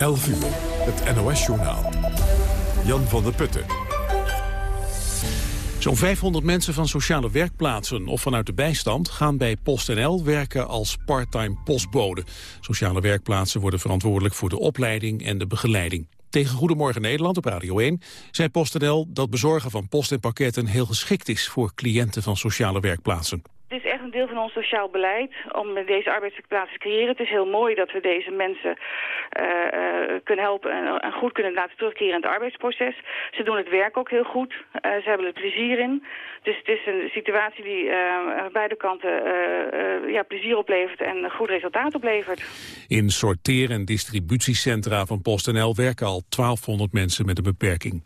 11 uur, het NOS-journaal. Jan van der Putten. Zo'n 500 mensen van sociale werkplaatsen of vanuit de bijstand gaan bij PostNL werken als parttime postbode. Sociale werkplaatsen worden verantwoordelijk voor de opleiding en de begeleiding. Tegen Goedemorgen Nederland op Radio 1 zei PostNL dat bezorgen van post en pakketten heel geschikt is voor cliënten van sociale werkplaatsen. Een deel van ons sociaal beleid om deze arbeidsplaatsen te creëren. Het is heel mooi dat we deze mensen uh, uh, kunnen helpen en, goed kunnen laten terugkeren in het arbeidsproces. Ze doen het werk ook heel goed. Uh, ze hebben er plezier in. Dus het is een situatie die beide kanten ja, plezier oplevert en een goed resultaat oplevert. In sorteer- en distributiecentra van PostNL werken al 1200 mensen met een beperking.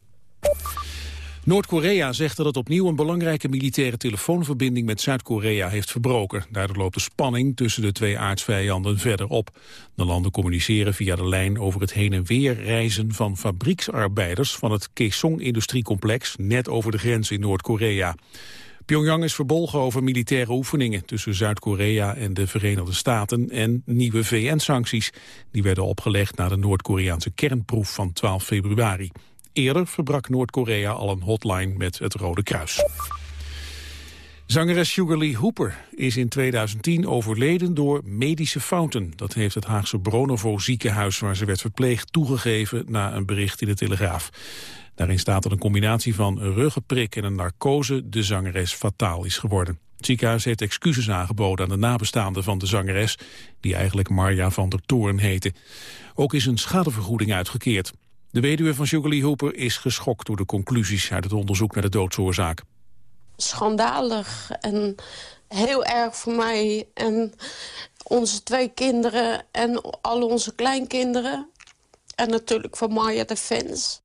Noord-Korea zegt dat het opnieuw een belangrijke militaire telefoonverbinding met Zuid-Korea heeft verbroken. Daardoor loopt de spanning tussen de twee aardsvijanden verder op. De landen communiceren via de lijn over het heen en weer reizen van fabrieksarbeiders van het Kaesong-industriecomplex net over de grens in Noord-Korea. Pyongyang is verbolgen over militaire oefeningen tussen Zuid-Korea en de Verenigde Staten en nieuwe VN-sancties. Die werden opgelegd na de Noord-Koreaanse kernproef van 12 februari. Eerder verbrak Noord-Korea al een hotline met het Rode Kruis. Zangeres Sugar Lee Hooper is in 2010 overleden door medische fouten. Dat heeft het Haagse Bronovo ziekenhuis waar ze werd verpleegd toegegeven na een bericht in de Telegraaf. Daarin staat dat een combinatie van een ruggenprik en een narcose de zangeres fataal is geworden. Het ziekenhuis heeft excuses aangeboden aan de nabestaanden van de zangeres, die eigenlijk Marja van der Toorn heette. Ook is een schadevergoeding uitgekeerd. De weduwe van Sugar Lee Hooper is geschokt door de conclusies uit het onderzoek naar de doodsoorzaak. Schandalig en heel erg voor mij en onze twee kinderen en al onze kleinkinderen. En natuurlijk voor Maya de fans.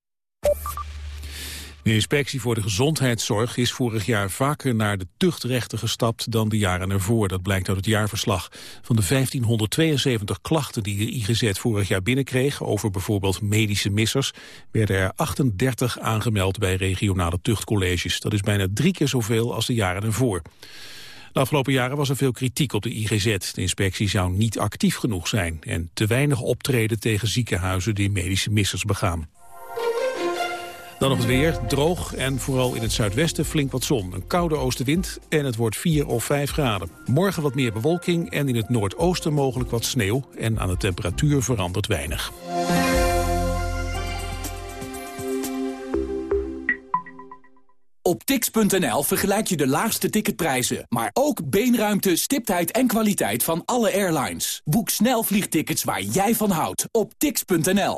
De inspectie voor de gezondheidszorg is vorig jaar vaker naar de tuchtrechten gestapt dan de jaren ervoor. Dat blijkt uit het jaarverslag. Van de 1572 klachten die de IGZ vorig jaar binnenkreeg over bijvoorbeeld medische missers, werden er 38 aangemeld bij regionale tuchtcolleges. Dat is bijna drie keer zoveel als de jaren ervoor. De afgelopen jaren was er veel kritiek op de IGZ. De inspectie zou niet actief genoeg zijn en te weinig optreden tegen ziekenhuizen die medische missers begaan. Dan nog het weer, droog en vooral in het zuidwesten flink wat zon. Een koude oostenwind en het wordt 4 of 5 graden. Morgen wat meer bewolking en in het noordoosten mogelijk wat sneeuw. En aan de temperatuur verandert weinig. Op tix.nl vergelijk je de laagste ticketprijzen, maar ook beenruimte, stiptheid en kwaliteit van alle airlines. Boek snel vliegtickets waar jij van houdt op tix.nl.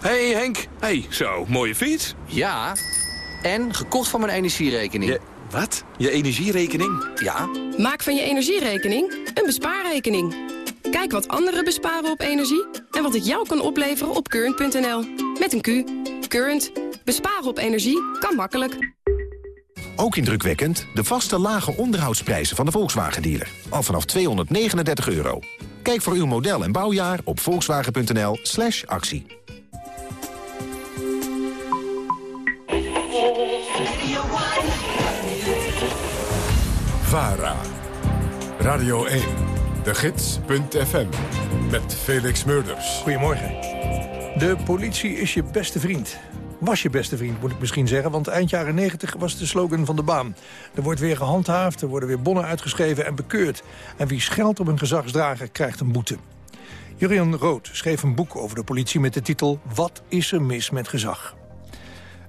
Hey Henk. Hey, zo, mooie fiets. Ja, en gekocht van mijn energierekening. Je, wat? Je energierekening? Ja. Maak van je energierekening een bespaarrekening. Kijk wat anderen besparen op energie en wat het jou kan opleveren op current.nl. Met een Q. Current. Besparen op energie kan makkelijk. Ook indrukwekkend de vaste lage onderhoudsprijzen van de Volkswagen-dealer. Al vanaf 239 euro. Kijk voor uw model en bouwjaar op volkswagen.nl slash actie. VARA. Radio 1. De Gids.fm. Met Felix Murders. Goedemorgen. De politie is je beste vriend. Was je beste vriend, moet ik misschien zeggen. Want eind jaren 90 was de slogan van de baan. Er wordt weer gehandhaafd, er worden weer bonnen uitgeschreven en bekeurd. En wie scheldt op een gezagsdrager krijgt een boete. Jurian Rood schreef een boek over de politie met de titel... Wat is er mis met gezag?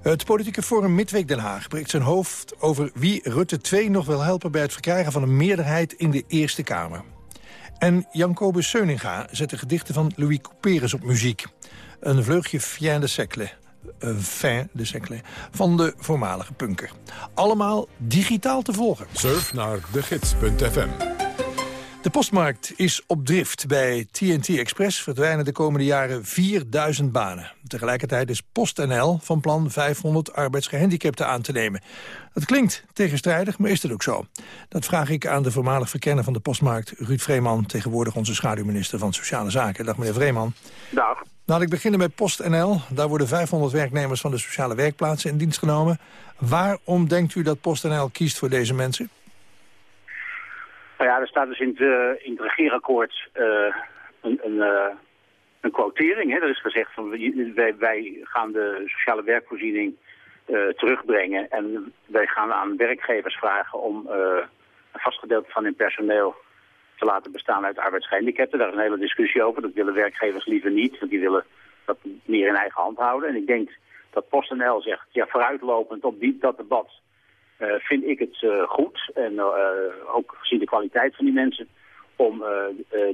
Het politieke forum Midweek Den Haag breekt zijn hoofd over wie Rutte 2 nog wil helpen bij het verkrijgen van een meerderheid in de Eerste Kamer. En Jan Kobus Seuninga zet de gedichten van Louis Couperus op muziek. Een vleugje fin de een fin de van de voormalige punker. Allemaal digitaal te volgen. Surf naar degids.fm. De postmarkt is op drift. Bij TNT Express verdwijnen de komende jaren 4000 banen. Tegelijkertijd is PostNL van plan 500 arbeidsgehandicapten aan te nemen. Het klinkt tegenstrijdig, maar is dat ook zo? Dat vraag ik aan de voormalig verkenner van de postmarkt, Ruud Vreeman... tegenwoordig onze schaduwminister van Sociale Zaken. Dag meneer Vreeman. Dag. Laat ik beginnen met PostNL. Daar worden 500 werknemers van de sociale werkplaatsen in dienst genomen. Waarom denkt u dat PostNL kiest voor deze mensen? Nou ja, er staat dus in het, uh, in het regeerakkoord uh, een, een, uh, een quotering. Hè. Er is gezegd van wij, wij gaan de sociale werkvoorziening terugbrengen. En wij gaan aan werkgevers vragen om een vast gedeelte van hun personeel te laten bestaan uit arbeidsgehandicapten. Daar is een hele discussie over. Dat willen werkgevers liever niet, want die willen dat meer in eigen hand houden. En ik denk dat PostNL zegt, ja, vooruitlopend op die, dat debat vind ik het uh, goed. En uh, ook gezien de kwaliteit van die mensen, om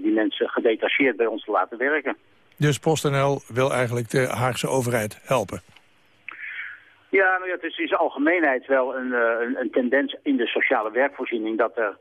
die mensen gedetacheerd bij ons te laten werken. Dus PostNL wil eigenlijk de Haagse overheid helpen? Ja, nou ja, het is in zijn algemeenheid wel een, een, een tendens in de sociale werkvoorziening dat er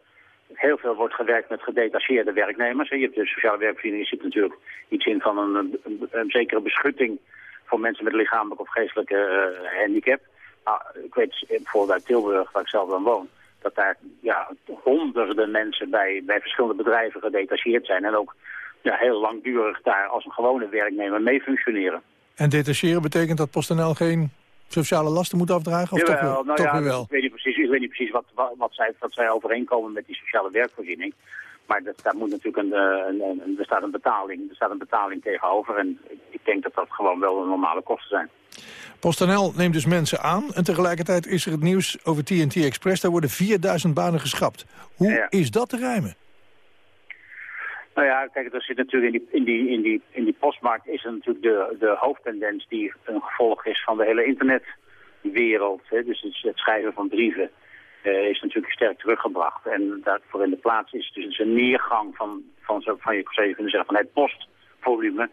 heel veel wordt gewerkt met gedetacheerde werknemers. Je hebt de sociale werkvoorziening, je ziet natuurlijk iets in van een, een, een zekere beschutting voor mensen met lichamelijk of geestelijke handicap. Nou, ik weet bijvoorbeeld uit Tilburg, waar ik zelf dan woon, dat daar ja, honderden mensen bij, bij verschillende bedrijven gedetacheerd zijn. En ook ja, heel langdurig daar als een gewone werknemer mee functioneren. En detacheren betekent dat PostNL geen sociale lasten moet afdragen? Of toch, nou toch ja, wel? Ik weet niet precies, ik weet niet precies wat, wat, wat, zij, wat zij overeenkomen met die sociale werkvoorziening. Maar dat, daar moet natuurlijk een, een, een, er staat een betaling, er staat een betaling tegenover. En ik denk dat dat gewoon wel normale kosten zijn. PostNL neemt dus mensen aan en tegelijkertijd is er het nieuws over TNT Express. Daar worden 4000 banen geschrapt. Hoe is dat te ruimen? Nou ja, kijk, er zit natuurlijk in die, in die, in die, in die postmarkt is er natuurlijk de, de hoofdtendens die een gevolg is van de hele internetwereld. Hè. Dus het schrijven van brieven uh, is natuurlijk sterk teruggebracht. En daarvoor in de plaats is dus een neergang van, van, zo, van je zou je kunnen zeggen, van het postvolume.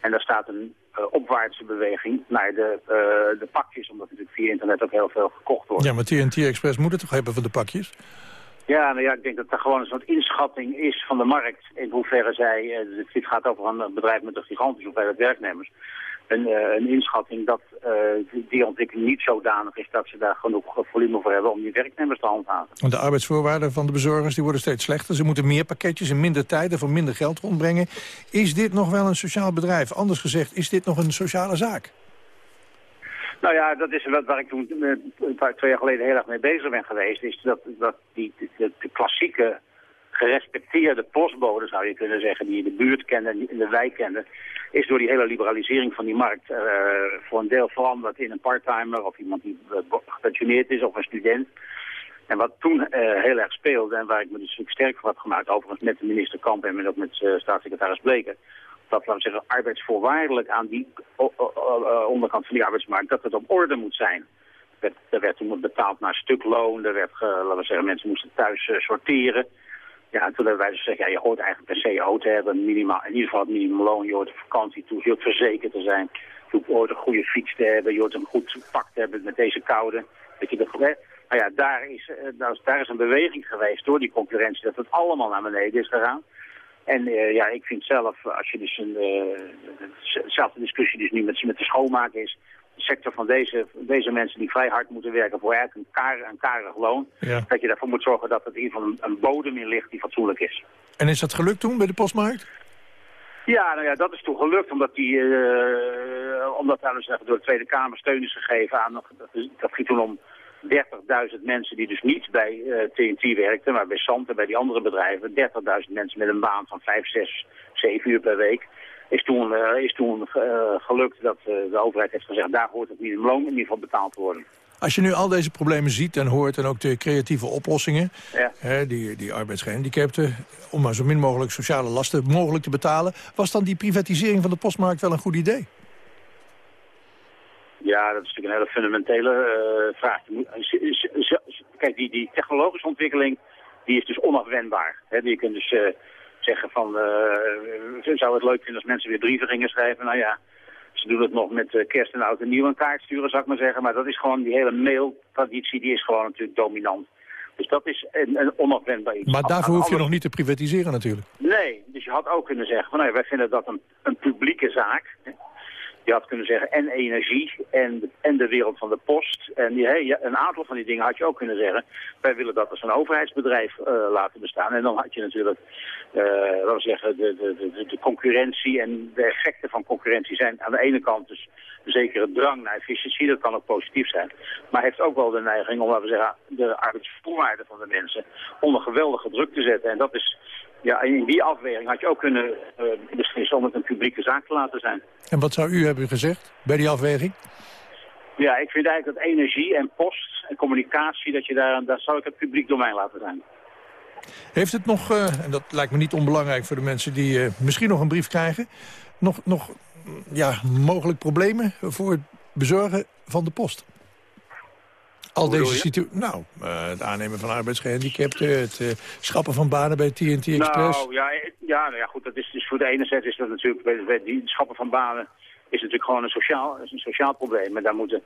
En daar staat een uh, opwaartse beweging naar de, uh, de pakjes, omdat natuurlijk via internet ook heel veel gekocht wordt. Ja, maar TNT Express moet het toch hebben van de pakjes? Ja, nou ja, ik denk dat er gewoon een soort inschatting is van de markt. In hoeverre zij, uh, dit gaat over een bedrijf met een gigantische hoeveelheid werknemers. Een, uh, een inschatting dat uh, die, die ontwikkeling niet zodanig is dat ze daar genoeg volume voor hebben om die werknemers te handhaven. Want de arbeidsvoorwaarden van de bezorgers die worden steeds slechter. Ze moeten meer pakketjes in minder tijd en voor minder geld rondbrengen. Is dit nog wel een sociaal bedrijf? Anders gezegd, is dit nog een sociale zaak? Nou ja, dat is wat waar ik toen uh, twee jaar geleden heel erg mee bezig ben geweest. Is dat, dat die, de, de klassieke gerespecteerde postbode, zou je kunnen zeggen, die je de buurt kende en in de wijk kende, is door die hele liberalisering van die markt uh, voor een deel veranderd in een parttimer of iemand die uh, gepensioneerd is of een student. En wat toen uh, heel erg speelde en waar ik me dus sterk voor had gemaakt, overigens met de minister Kamp en ook met staatssecretaris Bleken, dat, we zeggen, arbeidsvoorwaardelijk aan die onderkant van die arbeidsmarkt, dat het op orde moet zijn. Er werd toen betaald naar stukloon, er werd, laten we zeggen, mensen moesten thuis sorteren. Ja, toen hebben wij dus gezegd, ja, je hoort eigenlijk se auto te hebben, minimaal, in ieder geval het minimumloon, je hoort een vakantie toe, je hoort verzekerd te zijn, je hoort een goede fiets te hebben, je hoort een goed pak te hebben met deze koude. Dat je dat, nou ja, daar is, daar is een beweging geweest door die concurrentie, dat het allemaal naar beneden is gegaan. En uh, ja, ik vind zelf, als je dus een, uh, discussie dus nu met, met de schoonmaak is, sector van deze, deze mensen die vrij hard moeten werken voor eigenlijk een, kar, een karig loon, ja. dat je daarvoor moet zorgen dat er in ieder geval een, een bodem in ligt die fatsoenlijk is. En is dat gelukt toen bij de postmarkt? Ja, nou ja, dat is toen gelukt omdat, die, uh, omdat daar dus door de Tweede Kamer steun is gegeven aan, dat ging toen om 30.000 mensen die dus niet bij uh, TNT werkten, maar bij Sant en bij die andere bedrijven. 30.000 mensen met een baan van 5, 6, 7 uur per week. Is toen, uh, is toen uh, gelukt dat de overheid heeft gezegd, daar hoort het minimumloon in ieder geval betaald te worden. Als je nu al deze problemen ziet en hoort en ook de creatieve oplossingen... Ja. Hè, die, die arbeidsgehandicapten, om maar zo min mogelijk sociale lasten mogelijk te betalen... was dan die privatisering van de postmarkt wel een goed idee? Ja, dat is natuurlijk een hele fundamentele uh, vraag. Kijk, die, die technologische ontwikkeling die is dus onafwendbaar. Hè? Je kunt dus zeggen van, uh, zou het leuk vinden als mensen weer brieven gingen schrijven? Nou ja, ze doen het nog met kerst en oud en nieuw een kaart sturen, zou ik maar zeggen. Maar dat is gewoon, die hele mailtraditie, die is gewoon natuurlijk dominant. Dus dat is een, een onafwendbaar iets. Maar daarvoor hoef je nog niet te privatiseren natuurlijk. Nee, dus je had ook kunnen zeggen van nee, wij vinden dat een, een publieke zaak. Je had kunnen zeggen en energie en, en de wereld van de post. En die, een aantal van die dingen had je ook kunnen zeggen. Wij willen dat als een overheidsbedrijf eh, laten bestaan. En dan had je natuurlijk, eh laten we zeggen, de, de, de, de concurrentie en de effecten van concurrentie zijn aan de ene kant dus een zekere drang naar efficiëntie. Dat kan ook positief zijn. Maar heeft ook wel de neiging om, laten we zeggen, de arbeidsvoorwaarden van de mensen onder geweldige druk te zetten. En dat is, ja, in die afweging had je ook kunnen eh, beslissen om het een publieke zaak te laten zijn. En wat zou u hebben gezegd bij die afweging? Ja, ik vind eigenlijk dat energie en post en communicatie, dat je daar, daar zou ik het publiek domein laten zijn. Heeft het nog, eh, en dat lijkt me niet onbelangrijk voor de mensen die eh, misschien nog een brief krijgen... nog, nog mm, ja, mogelijk problemen voor het bezorgen van de post? Al deze situaties. Nou, eh, het aannemen van arbeidsgehandicapten, het eh, schrappen van banen bij TNT Express. Nou, ja, eh, ja, nou ja, goed, dat is, dus voor de ene zet is dat natuurlijk, bij, bij die schappen van banen is natuurlijk gewoon een sociaal, is een sociaal probleem. En daar moeten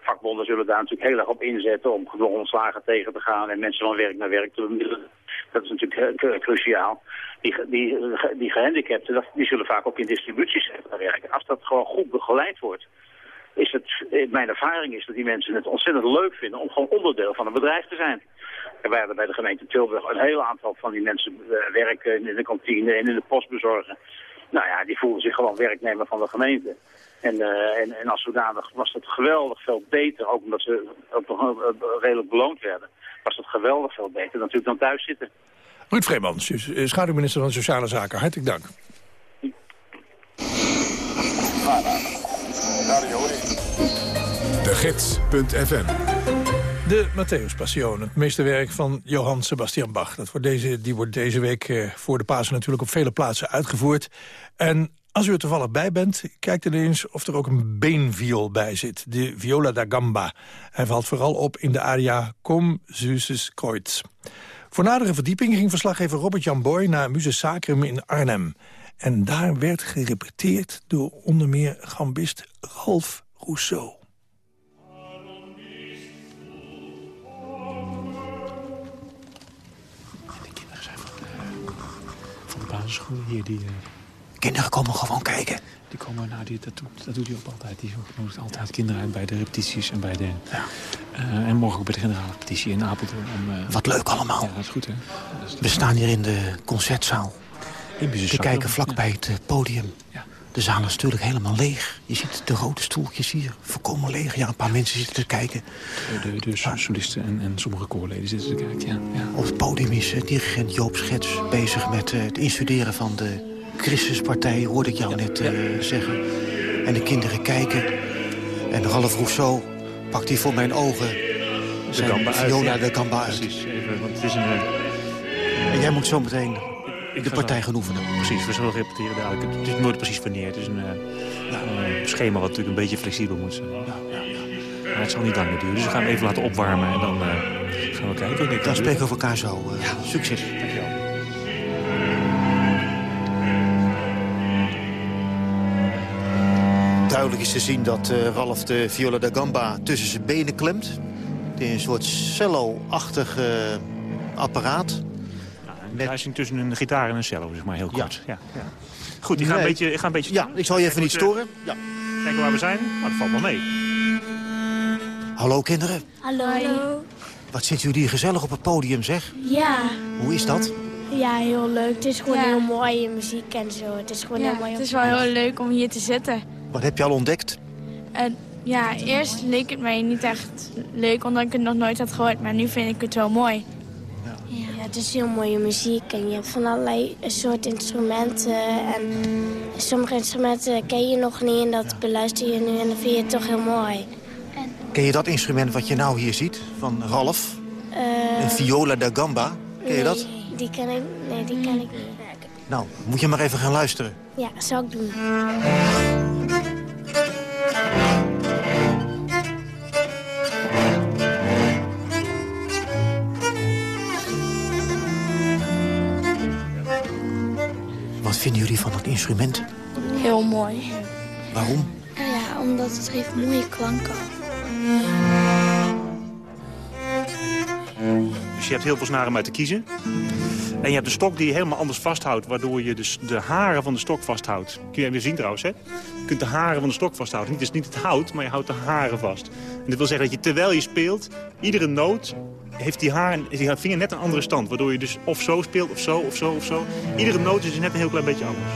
vakbonden zullen daar natuurlijk heel erg op inzetten om gedwongen ontslagen tegen te gaan en mensen van werk naar werk te bemiddelen. Dat is natuurlijk cru- cruciaal. Die, die, die gehandicapten, die zullen vaak ook in distributiecentra werken. Als dat gewoon goed begeleid wordt, is het, mijn ervaring is dat die mensen het ontzettend leuk vinden om gewoon onderdeel van een bedrijf te zijn. En wij hadden bij de gemeente Tilburg een heel aantal van die mensen eh, werken in de kantine en in de postbezorgen. Nou ja, die voelden zich gewoon werknemer van de gemeente. En, eh, en, en als zodanig was het geweldig veel beter, ook omdat ze ook nog eh, redelijk beloond werden, was het geweldig veel beter natuurlijk dan thuis zitten. Ruud Vreemans, schaduwminister van Sociale Zaken. Hartelijk dank. De Gids.fm De Matthäus Passion, het meesterwerk van Johann Sebastian Bach. Dat wordt deze, die wordt deze week eh, voor de Pasen natuurlijk op vele plaatsen uitgevoerd. En als u er toevallig bij bent, kijk dan eens of er ook een beenviool bij zit. De viola da gamba. Hij valt vooral op in de aria Kom Süßes Kreuz. Voor nadere verdieping ging verslaggever Robert-Jan Boy naar Muse Sacrum in Arnhem. En daar werd gerepeteerd door onder meer gambist Ralf Rousseau. Basisschool hier. Die, eh, Kinderen komen gewoon kijken. die komen, nou, die, dat, doet, dat doet hij ook altijd. Die nodigt altijd kinderen uit bij de repetities en bij de... eh, en morgen ook bij de generale repetitie in Apeldoorn. Om, eh, Wat leuk allemaal. Ja, dat is goed, hè? Is- We staan hier in de concertzaal. In Te kijken vlak ja. bij het podium. De zaal is natuurlijk helemaal leeg. Je ziet de rode stoeltjes hier, volkomen leeg. Ja, een paar mensen zitten te kijken. De, de, de solisten en, en sommige koorleden zitten te kijken, ja. ja. Op het podium is dirigent Joop Schets bezig met eh, het instuderen van de Christuspartij, hoorde ik jou net eh, zeggen. En de kinderen kijken. En Ralf Rousseau pakt hier voor mijn ogen zijn gamba uit, viola de gamba uit. Precies, even, want het is een... eh, En jij moet zo meteen de partij zo- gaan oefenen. Precies, we zullen repeteren dadelijk. Het is nooit precies wanneer. Het is een eh, eh, schema wat natuurlijk een beetje flexibel moet zijn. Maar het zal niet lang meer duren. Dus we gaan hem even laten opwarmen en dan eh, gaan we kijken. Ik Dan spreken we elkaar zo. eh, Succes. Dankjewel. Duidelijk is te zien dat eh, Ralf de viola da gamba tussen zijn benen klemt. Het is een soort cello-achtig apparaat. Een kruising tussen een gitaar en een cello, zeg maar heel kort. Ja. Ja, Goed, die gaan Nee. een beetje, ik ga een beetje... Ja, ik zal je even niet storen. Ja. Kijken waar we zijn, maar dat valt wel mee. Hallo kinderen, Hallo. wat zitten jullie hier gezellig op het podium zeg? Ja. Hoe is dat? Ja, heel leuk. Het is gewoon Ja. heel mooie muziek en zo. Het is gewoon Ja, heel mooi. het is wel heel leuk om hier te zitten. Wat heb je al ontdekt? En ja, eerst leek het mij niet echt leuk, omdat ik het nog nooit had gehoord. Maar nu vind ik het wel mooi. Het is heel mooie muziek en je hebt van allerlei soort instrumenten. En sommige instrumenten ken je nog niet en dat beluister je nu en dan vind je het toch heel mooi. Ken je dat instrument wat je nou hier ziet van Ralf? Eh, Een viola da gamba. Ken je dat? Die ken ik, nee, die ken ik niet. Nou, moet je maar even gaan luisteren. Ja, zal ik doen. Vinden jullie van dat instrument? Heel mooi. Waarom? Ja, omdat het heeft mooie klanken. Dus je hebt heel veel snaren om uit te kiezen. En je hebt een stok die je helemaal anders vasthoudt... waardoor je dus de haren van de stok vasthoudt. Kun je even zien trouwens, hè? Je kunt de haren van de stok vasthouden. Niet, dus niet het hout, maar je houdt de haren vast. En dat wil zeggen dat je terwijl je speelt... iedere noot heeft die, haar, die vinger net een andere stand. Waardoor je dus of zo speelt, of zo, of zo, of zo. Iedere noot is dus net een heel klein beetje anders.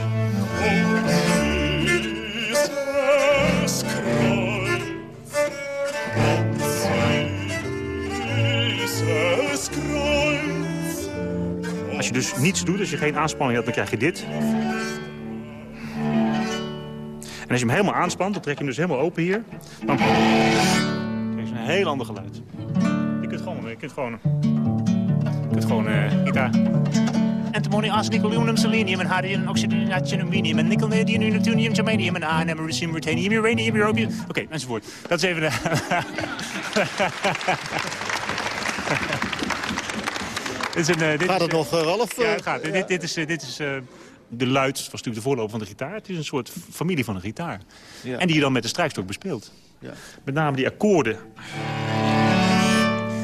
Als je dus niets doet, als je geen aanspanning hebt, dan krijg je dit. En als je hem helemaal aanspant, dan trek je hem dus helemaal open hier. Dan heel ander geluid. Je kunt gewoon, je kunt gewoon, je kunt gewoon uh, gitaar. Antimony, arsenic, aluminum, selenium, and hydrogen, oxygen, aluminium, and nickel, neodymium, neptunium, germanium, and iron, americium, ruthenium, uranium, europium. Oké, okay, enzovoort. Dat is even de... dit is een, uh, dit gaat het nog, uh, Ralf? Ja, het gaat. Dit, dit, is, uh, dit is de luid, was natuurlijk de voorloper van de gitaar. Het is een soort familie van een gitaar. Ja. En die je dan met de strijkstok bespeelt. Ja. Met name die akkoorden.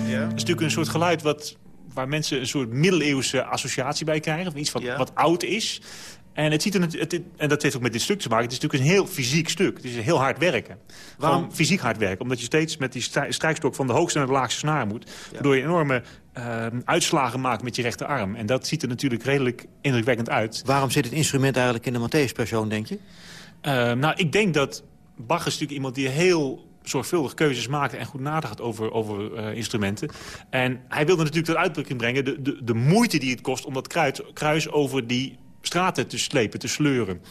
Ja. Dat is natuurlijk een soort geluid wat, waar mensen een soort middeleeuwse associatie bij krijgen. Of iets wat, wat oud is. En, het ziet er, het, en dat heeft ook met dit stuk te maken. Het is natuurlijk een heel fysiek stuk. Het is heel hard werken. Waarom? Gewoon fysiek hard werken. Omdat je steeds met die strijkstok van de hoogste naar de laagste snaar moet. Waardoor je enorme uh, uitslagen maakt met je rechterarm. En dat ziet er natuurlijk redelijk indrukwekkend uit. Waarom zit het instrument eigenlijk in de Matthäus-persoon, denk je? Uh, nou, ik denk dat Bach is natuurlijk iemand die heel zorgvuldig keuzes maakt en goed nadacht over, over uh, instrumenten. En hij wilde natuurlijk tot uitdrukking brengen de, de, de moeite die het kost om dat kruid, kruis over die straten te slepen, te sleuren.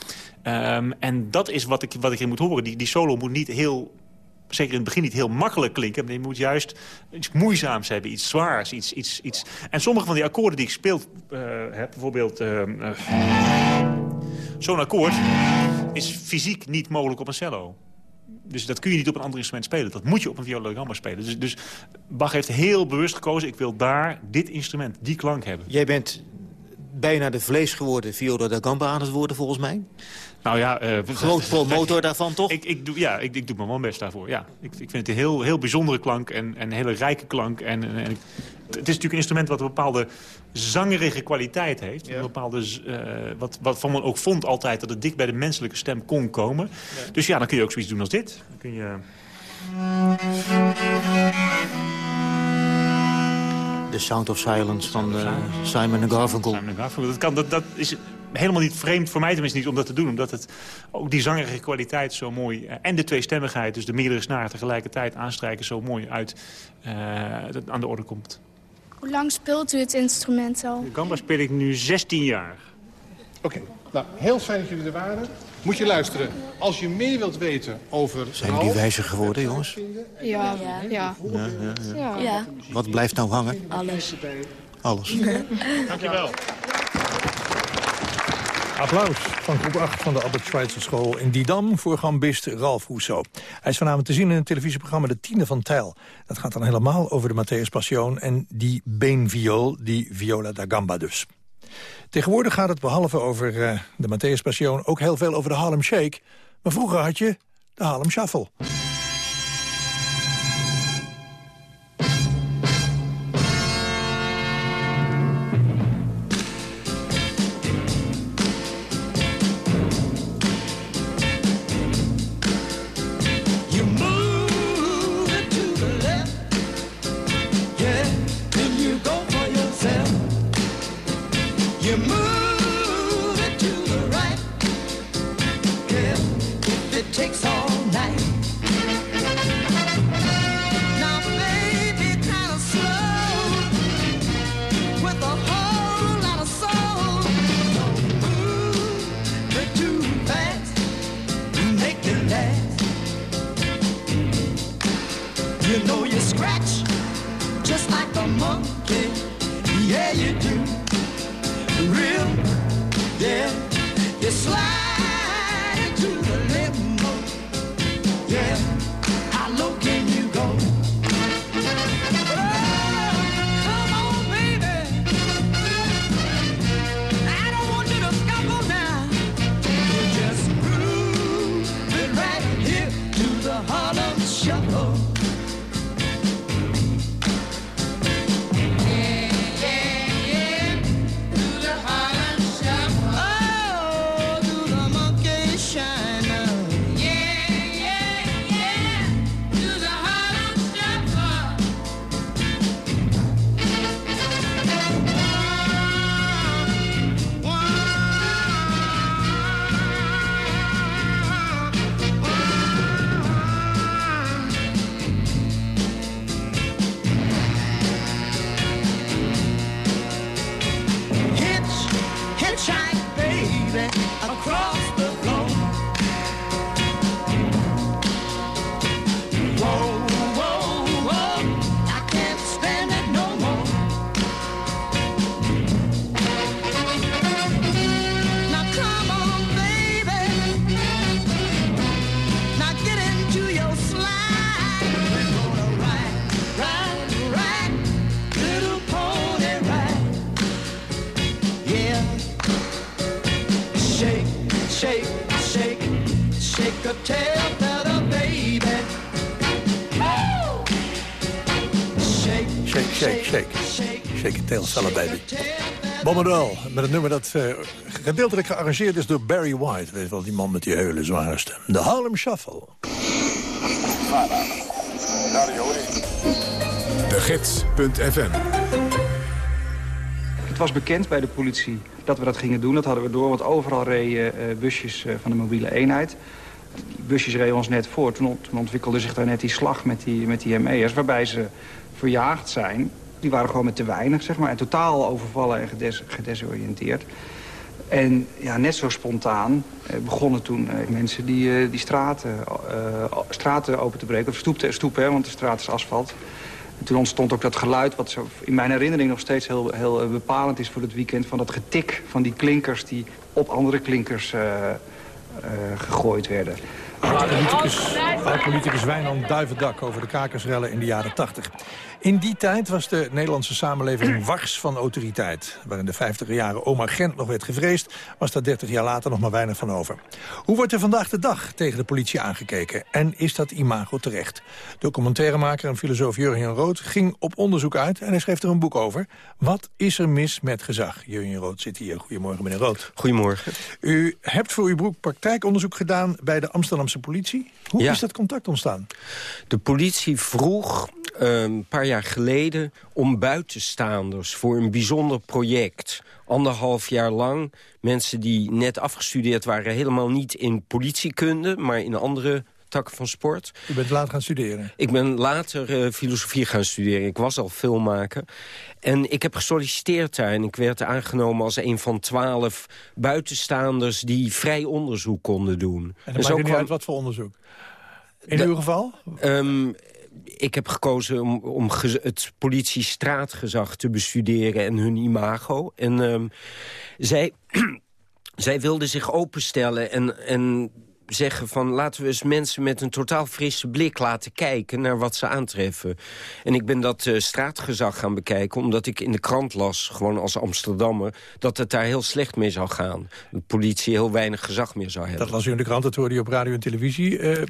Um, en dat is wat ik, wat ik hier moet horen. Die, die solo moet niet heel zeker in het begin niet heel makkelijk klinken. Maar je moet juist iets moeizaams hebben, iets zwaars. Iets, iets, iets... En sommige van die akkoorden die ik speel uh, heb, bijvoorbeeld... Uh, uh, Zo'n akkoord is fysiek niet mogelijk op een cello. Dus dat kun je niet op een ander instrument spelen. Dat moet je op een viola spelen. Dus, dus Bach heeft heel bewust gekozen... ik wil daar dit instrument, die klank hebben. Jij bent bijna de vlees geworden viola da gamba aan het worden, volgens mij. Nou ja... Uh, Groot promotor daarvan, toch? Ik, ik doe, ja, ik, ik doe mijn man best daarvoor. Ja. Ik, ik vind het een heel, heel bijzondere klank en, en een hele rijke klank. En, en, en het is natuurlijk een instrument wat een bepaalde zangerige kwaliteit heeft. Een bepaalde, uh, wat, wat van men ook vond altijd dat het dik bij de menselijke stem kon komen. Ja. Dus ja, dan kun je ook zoiets doen als dit. Dan kun je... The Sound of Silence van uh, Simon Garfunkel. Simon Garfunkel. Dat, kan, dat, dat is helemaal niet vreemd, voor mij tenminste niet, om dat te doen. Omdat het ook die zangerige kwaliteit zo mooi... Uh, en de tweestemmigheid, dus de meerdere snaren tegelijkertijd aanstrijken... zo mooi uit uh, aan de orde komt. Hoe lang speelt u het instrument al? De gamba speel ik nu 16 jaar. Oké, okay. nou, heel fijn dat jullie er waren. Moet je luisteren. Als je meer wilt weten over... Zijn die wijzer geworden, jongens? Ja. Ja. Ja. Ja, ja. ja. Wat blijft nou hangen? Alles. Alles. Dankjewel. Applaus van groep 8 van de Albert Schweitzer School in Didam voor gambist Ralf Hoeso. Hij is vanavond te zien in het televisieprogramma De Tiende van Tijl. Dat gaat dan helemaal over de Matthäus Passion en die beenviool, die viola da gamba dus. Tegenwoordig gaat het behalve over uh, de Matthäus Passion ook heel veel over de Harlem Shake. Maar vroeger had je de Harlem Shuffle. Shake, shake. It tail, fella baby. Bommerdal, met een nummer dat uh, gedeeltelijk gearrangeerd is door Barry White. Weet wel, die man met die hele zware stem. De Harlem Shuffle. De Gids.fm Het was bekend bij de politie dat we dat gingen doen. Dat hadden we door, want overal reden uh, busjes uh, van de mobiele eenheid. Die busjes reden ons net voor. Toen, toen ontwikkelde zich daar net die slag met die, met die ME'ers... waarbij ze verjaagd zijn. Die waren gewoon met te weinig, zeg maar. En totaal overvallen en gedes gedesoriënteerd. En ja, net zo spontaan eh, begonnen toen eh, mensen die, eh, die straten, straten open te breken. Of stoepen, stoepen want de straat is asfalt. En toen ontstond ook dat geluid wat zo in mijn herinnering nog steeds heel, heel bepalend is voor het weekend. Van dat getik van die klinkers die op andere klinkers gegooid werden. Oud-politicus oud Wijnand Duivendak over de kakersrellen in de jaren 80. In die tijd was de Nederlandse samenleving wars van autoriteit. Waar in de 50 jaren oma Gent nog werd gevreesd... was daar 30 jaar later nog maar weinig van over. Hoe wordt er vandaag de dag tegen de politie aangekeken? En is dat imago terecht? Documentairemaker en filosoof Jurgen Rood ging op onderzoek uit... en hij schreef er een boek over. Wat is er mis met gezag? Jurgen Rood zit hier. Goedemorgen, meneer Rood. Goedemorgen. U hebt voor uw boek praktijkonderzoek gedaan bij de Amsterdamse politie. Hoe is dat contact ontstaan? De politie vroeg een paar jaar geleden om buitenstaanders voor een bijzonder project. Anderhalf jaar lang mensen die net afgestudeerd waren... helemaal niet in politiekunde, maar in andere takken van sport. U bent later gaan studeren? Ik ben later uh, filosofie gaan studeren. Ik was al filmmaker. En ik heb gesolliciteerd daar en ik werd aangenomen als een van twaalf buitenstaanders... die vrij onderzoek konden doen. En dan dus maakt niet uit wat voor onderzoek? In uw geval? Um, ik heb gekozen om, om het politie-straatgezag te bestuderen en hun imago. En um, zij, zij wilden zich openstellen en, en zeggen van laten we eens mensen met een totaal frisse blik laten kijken naar wat ze aantreffen. En ik ben dat uh, straatgezag gaan bekijken omdat ik in de krant las, gewoon als Amsterdammer, dat het daar heel slecht mee zou gaan. De politie heel weinig gezag meer zou hebben. Dat las u in de krant, dat hoorde u op radio en televisie. Uh,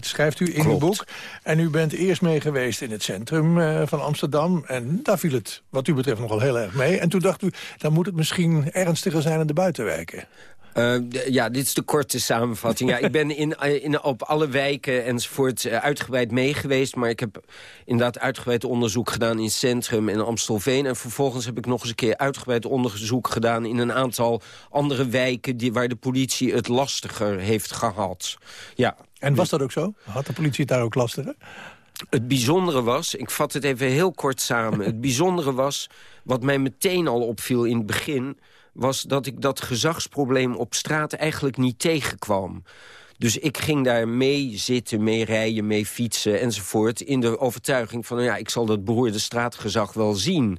schrijft u in uw boek. En u bent eerst mee geweest in het centrum uh, van Amsterdam. En daar viel het wat u betreft nogal heel erg mee. En toen dacht u, dan moet het misschien ernstiger zijn in de buitenwijken. Uh, ja, dit is de korte samenvatting. Ja, ik ben in, eh, in, op alle wijken enzovoort uh, uitgebreid meegeweest. Maar ik heb inderdaad uitgebreid onderzoek gedaan in Centrum en Amstelveen. En vervolgens heb ik nog eens een keer uitgebreid onderzoek gedaan... in een aantal andere wijken die, waar de politie het lastiger heeft gehad. Ja. En was dat ook zo? Had de politie het daar ook lastiger? Het bijzondere was, ik vat het even heel kort samen... het bijzondere was, wat mij meteen al opviel in het begin was dat ik dat gezagsprobleem op straat eigenlijk niet tegenkwam. Dus ik ging daar mee zitten, mee rijden, mee fietsen enzovoort... in de overtuiging van, nou ja, ik zal dat beroerde straatgezag wel zien.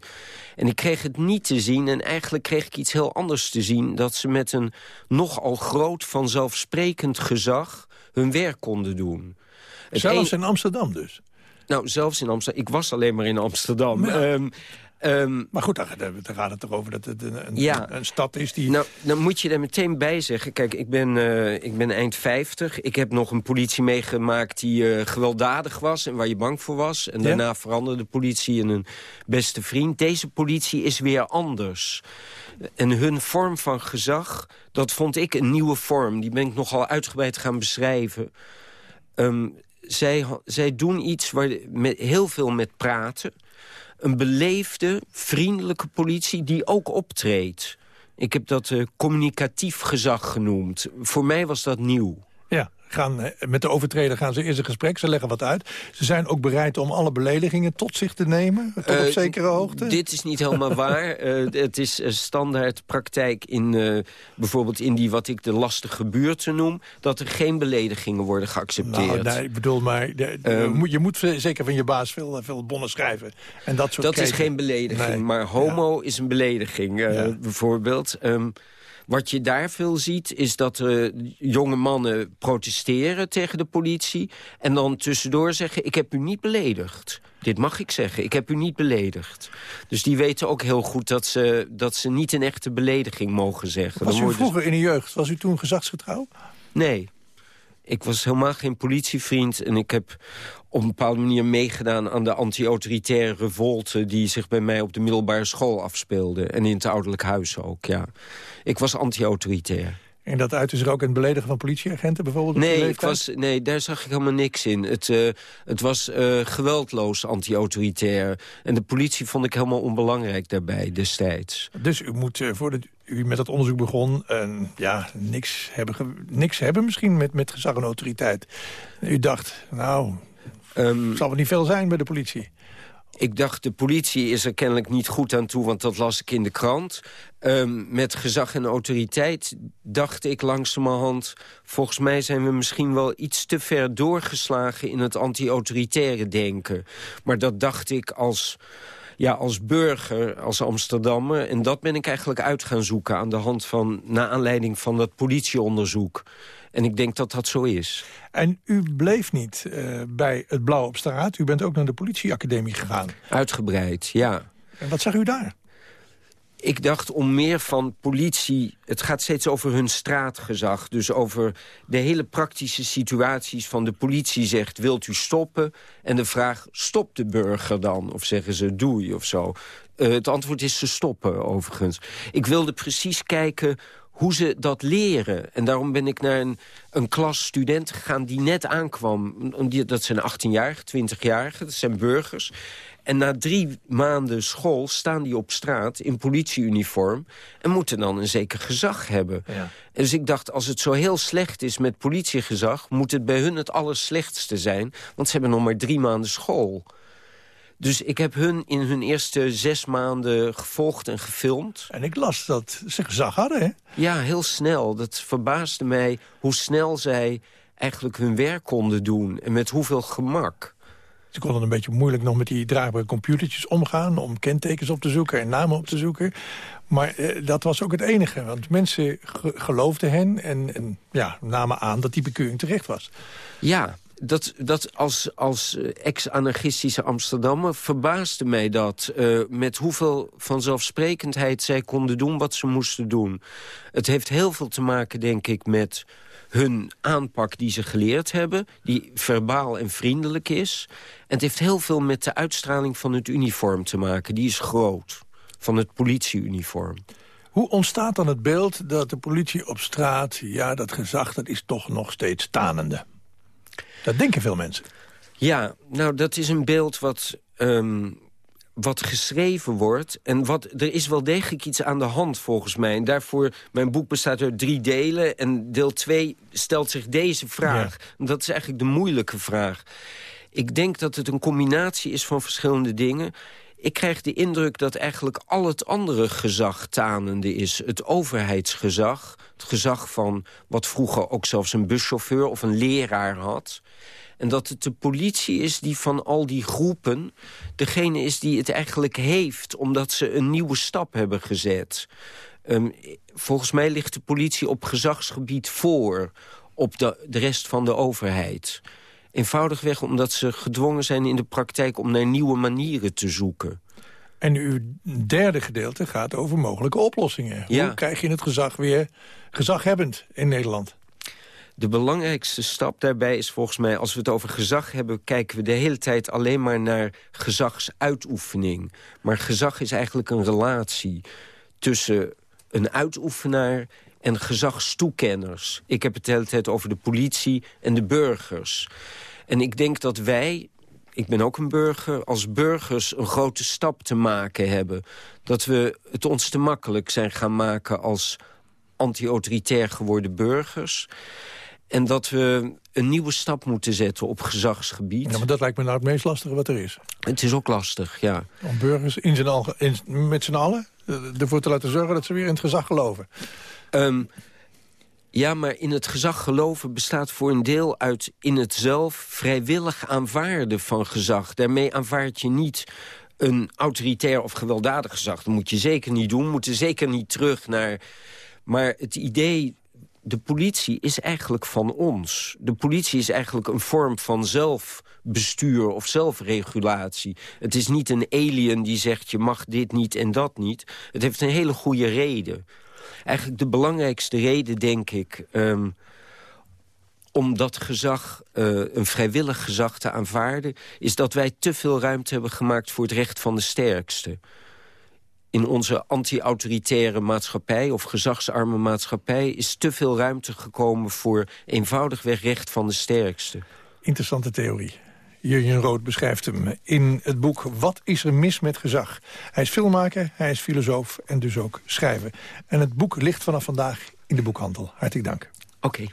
En ik kreeg het niet te zien en eigenlijk kreeg ik iets heel anders te zien... dat ze met een nogal groot vanzelfsprekend gezag hun werk konden doen. Zelfs in Amsterdam dus? Nou, zelfs in Amsterdam. Ik was alleen maar in Amsterdam. Ehm, Ehm, maar goed, daar, gaat het toch over dat het een, een, een, stad is die... Nou, dan moet je er meteen bij zeggen. Kijk, ik ben, uh, ik ben eind 50. Ik heb nog een politie meegemaakt die uh, gewelddadig was... en waar je bang voor was. En daarna veranderde de politie in een beste vriend. Deze politie is weer anders. En hun vorm van gezag, dat vond ik een nieuwe vorm. Die ben ik nogal uitgebreid gaan beschrijven. Um, zij, zij doen iets waar, met, heel veel met praten een beleefde, vriendelijke politie die ook optreedt. Ik heb dat uh, communicatief gezag genoemd. Voor mij was dat nieuw. Ja, gaan, eh, met de overtreder gaan ze in zijn gesprek, ze leggen wat uit. Ze zijn ook bereid om alle beledigingen tot zich te nemen, tot op eh, zekere hoogte? Dit is niet helemaal waar. Uh, het is standaard praktijk in bijvoorbeeld in die wat ik de lastige buurten noem... dat er geen beledigingen worden geaccepteerd. Nou, nee, ik bedoel maar, de, um, je moet zeker van je baas veel, veel bonnen schrijven. En dat soort dat is geen belediging, maar homo is een belediging, bijvoorbeeld... Um, wat je daar veel ziet is dat uh, jonge mannen protesteren tegen de politie... en dan tussendoor zeggen, ik heb u niet beledigd. Dit mag ik zeggen, ik heb u niet beledigd. Dus die weten ook heel goed dat ze, dat ze niet een echte belediging mogen zeggen. Was u vroeger in de jeugd, was u toen gezagsgetrouw? Nee. Ik was helemaal geen politievriend en ik heb op een bepaalde manier meegedaan aan de anti-autoritaire revolte... die zich bij mij op de middelbare school afspeelde. En in het ouderlijk huis ook, ja. Ik was anti-autoritair. En dat uitte zich ook in het beledigen van politieagenten bijvoorbeeld? Nee, ik was, nee, daar zag ik helemaal niks in. Het, uh, het was uh, geweldloos anti-autoritair. En de politie vond ik helemaal onbelangrijk daarbij destijds. Dus u moet, uh, voordat u met dat onderzoek begon... ja, niks hebben, niks hebben misschien met, met gezag en autoriteit. U dacht, nou, um, zal het niet veel zijn bij de politie? Ik dacht, de politie is er kennelijk niet goed aan toe... want dat las ik in de krant. Um, met gezag en autoriteit dacht ik langzamerhand... volgens mij zijn we misschien wel iets te ver doorgeslagen... in het anti-autoritaire denken. Maar dat dacht ik als, ja, als burger, als Amsterdammer. En dat ben ik eigenlijk uit gaan zoeken... aan de hand van, na aanleiding van dat politieonderzoek. En ik denk dat dat zo is. En u bleef niet uh, bij het Blauw op straat. U bent ook naar de politieacademie gegaan. Uitgebreid, ja. En wat zag u daar? Ik dacht om meer van politie... Het gaat steeds over hun straatgezag. Dus over de hele praktische situaties van de politie zegt... wilt u stoppen? En de vraag, stopt de burger dan? Of zeggen ze doei of zo? Uh, het antwoord is ze stoppen, overigens. Ik wilde precies kijken hoe ze dat leren. En daarom ben ik naar een, een klas studenten gegaan die net aankwam. Dat zijn 18-jarigen, 20-jarigen, dat zijn burgers. En na drie maanden school staan die op straat in politieuniform... en moeten dan een zeker gezag hebben. Ja. En dus ik dacht, als het zo heel slecht is met politiegezag... moet het bij hun het allerslechtste zijn, want ze hebben nog maar drie maanden school... Dus ik heb hun in hun eerste zes maanden gevolgd en gefilmd. En ik las dat ze gezag hadden, hè? Ja, heel snel. Dat verbaasde mij hoe snel zij eigenlijk hun werk konden doen. En met hoeveel gemak. Ze konden een beetje moeilijk nog met die draagbare computertjes omgaan... om kentekens op te zoeken en namen op te zoeken. Maar eh, dat was ook het enige, want mensen geloofden hen... En, en ja, namen aan dat die bekeuring terecht was. Ja, dat, dat als, als eh, ex-anarchistische Amsterdammer verbaasde mij dat... Uh, met hoeveel vanzelfsprekendheid zij konden doen wat ze moesten doen. Het heeft heel veel te maken, denk ik, met hun aanpak die ze geleerd hebben... die verbaal en vriendelijk is. En het heeft heel veel met de uitstraling van het uniform te maken. Die is groot, van het politieuniform. Hoe ontstaat dan het beeld dat de politie op straat... ja, dat gezag dat is toch nog steeds tanende? Dat denken veel mensen. Ja, nou dat is een beeld wat, um, wat geschreven wordt. En wat, er is wel degelijk iets aan de hand volgens mij. En daarvoor, mijn boek bestaat uit drie delen. En deel twee stelt zich deze vraag. Ja. Dat is eigenlijk de moeilijke vraag. Ik denk dat het een combinatie is van verschillende dingen. Ik krijg de indruk dat eigenlijk al het andere gezag tanende is. Het overheidsgezag, het gezag van wat vroeger ook zelfs een buschauffeur of een leraar had. En dat het de politie is die van al die groepen... degene is die het eigenlijk heeft, omdat ze een nieuwe stap hebben gezet. Um, volgens mij ligt de politie op gezagsgebied voor... op de, de rest van de overheid. Eenvoudigweg omdat ze gedwongen zijn in de praktijk... om naar nieuwe manieren te zoeken. En uw derde gedeelte gaat over mogelijke oplossingen. Ja. Hoe krijg je het gezag weer gezaghebbend in Nederland? De belangrijkste stap daarbij is volgens mij... als we het over gezag hebben, kijken we de hele tijd alleen maar naar gezagsuitoefening. Maar gezag is eigenlijk een relatie tussen een uitoefenaar en gezagstoekenners. Ik heb het de hele tijd over de politie en de burgers. En ik denk dat wij, ik ben ook een burger... als burgers een grote stap te maken hebben. Dat we het ons te makkelijk zijn gaan maken als anti-autoritair geworden burgers. En dat we een nieuwe stap moeten zetten op gezagsgebied. Ja, maar dat lijkt me nou het meest lastige wat er is. Het is ook lastig, ja. Om burgers in zijn al, in, met z'n allen ervoor te laten zorgen dat ze weer in het gezag geloven. Um, ja, maar in het gezag geloven bestaat voor een deel uit in het zelf vrijwillig aanvaarden van gezag. Daarmee aanvaard je niet een autoritair of gewelddadig gezag. Dat moet je zeker niet doen, moet zeker niet terug naar... Maar het idee de politie is eigenlijk van ons. De politie is eigenlijk een vorm van zelfbestuur of zelfregulatie. Het is niet een alien die zegt je mag dit niet en dat niet. Het heeft een hele goede reden. Eigenlijk de belangrijkste reden, denk ik... Um, om dat gezag, uh, een vrijwillig gezag te aanvaarden... is dat wij te veel ruimte hebben gemaakt voor het recht van de sterkste. In onze anti-autoritaire maatschappij of gezagsarme maatschappij... is te veel ruimte gekomen voor eenvoudigweg recht van de sterkste. Interessante theorie. Jurjen Rood beschrijft hem in het boek Wat is er mis met gezag? Hij is filmmaker, hij is filosoof en dus ook schrijver. En het boek ligt vanaf vandaag in de boekhandel. Hartelijk dank. Oké.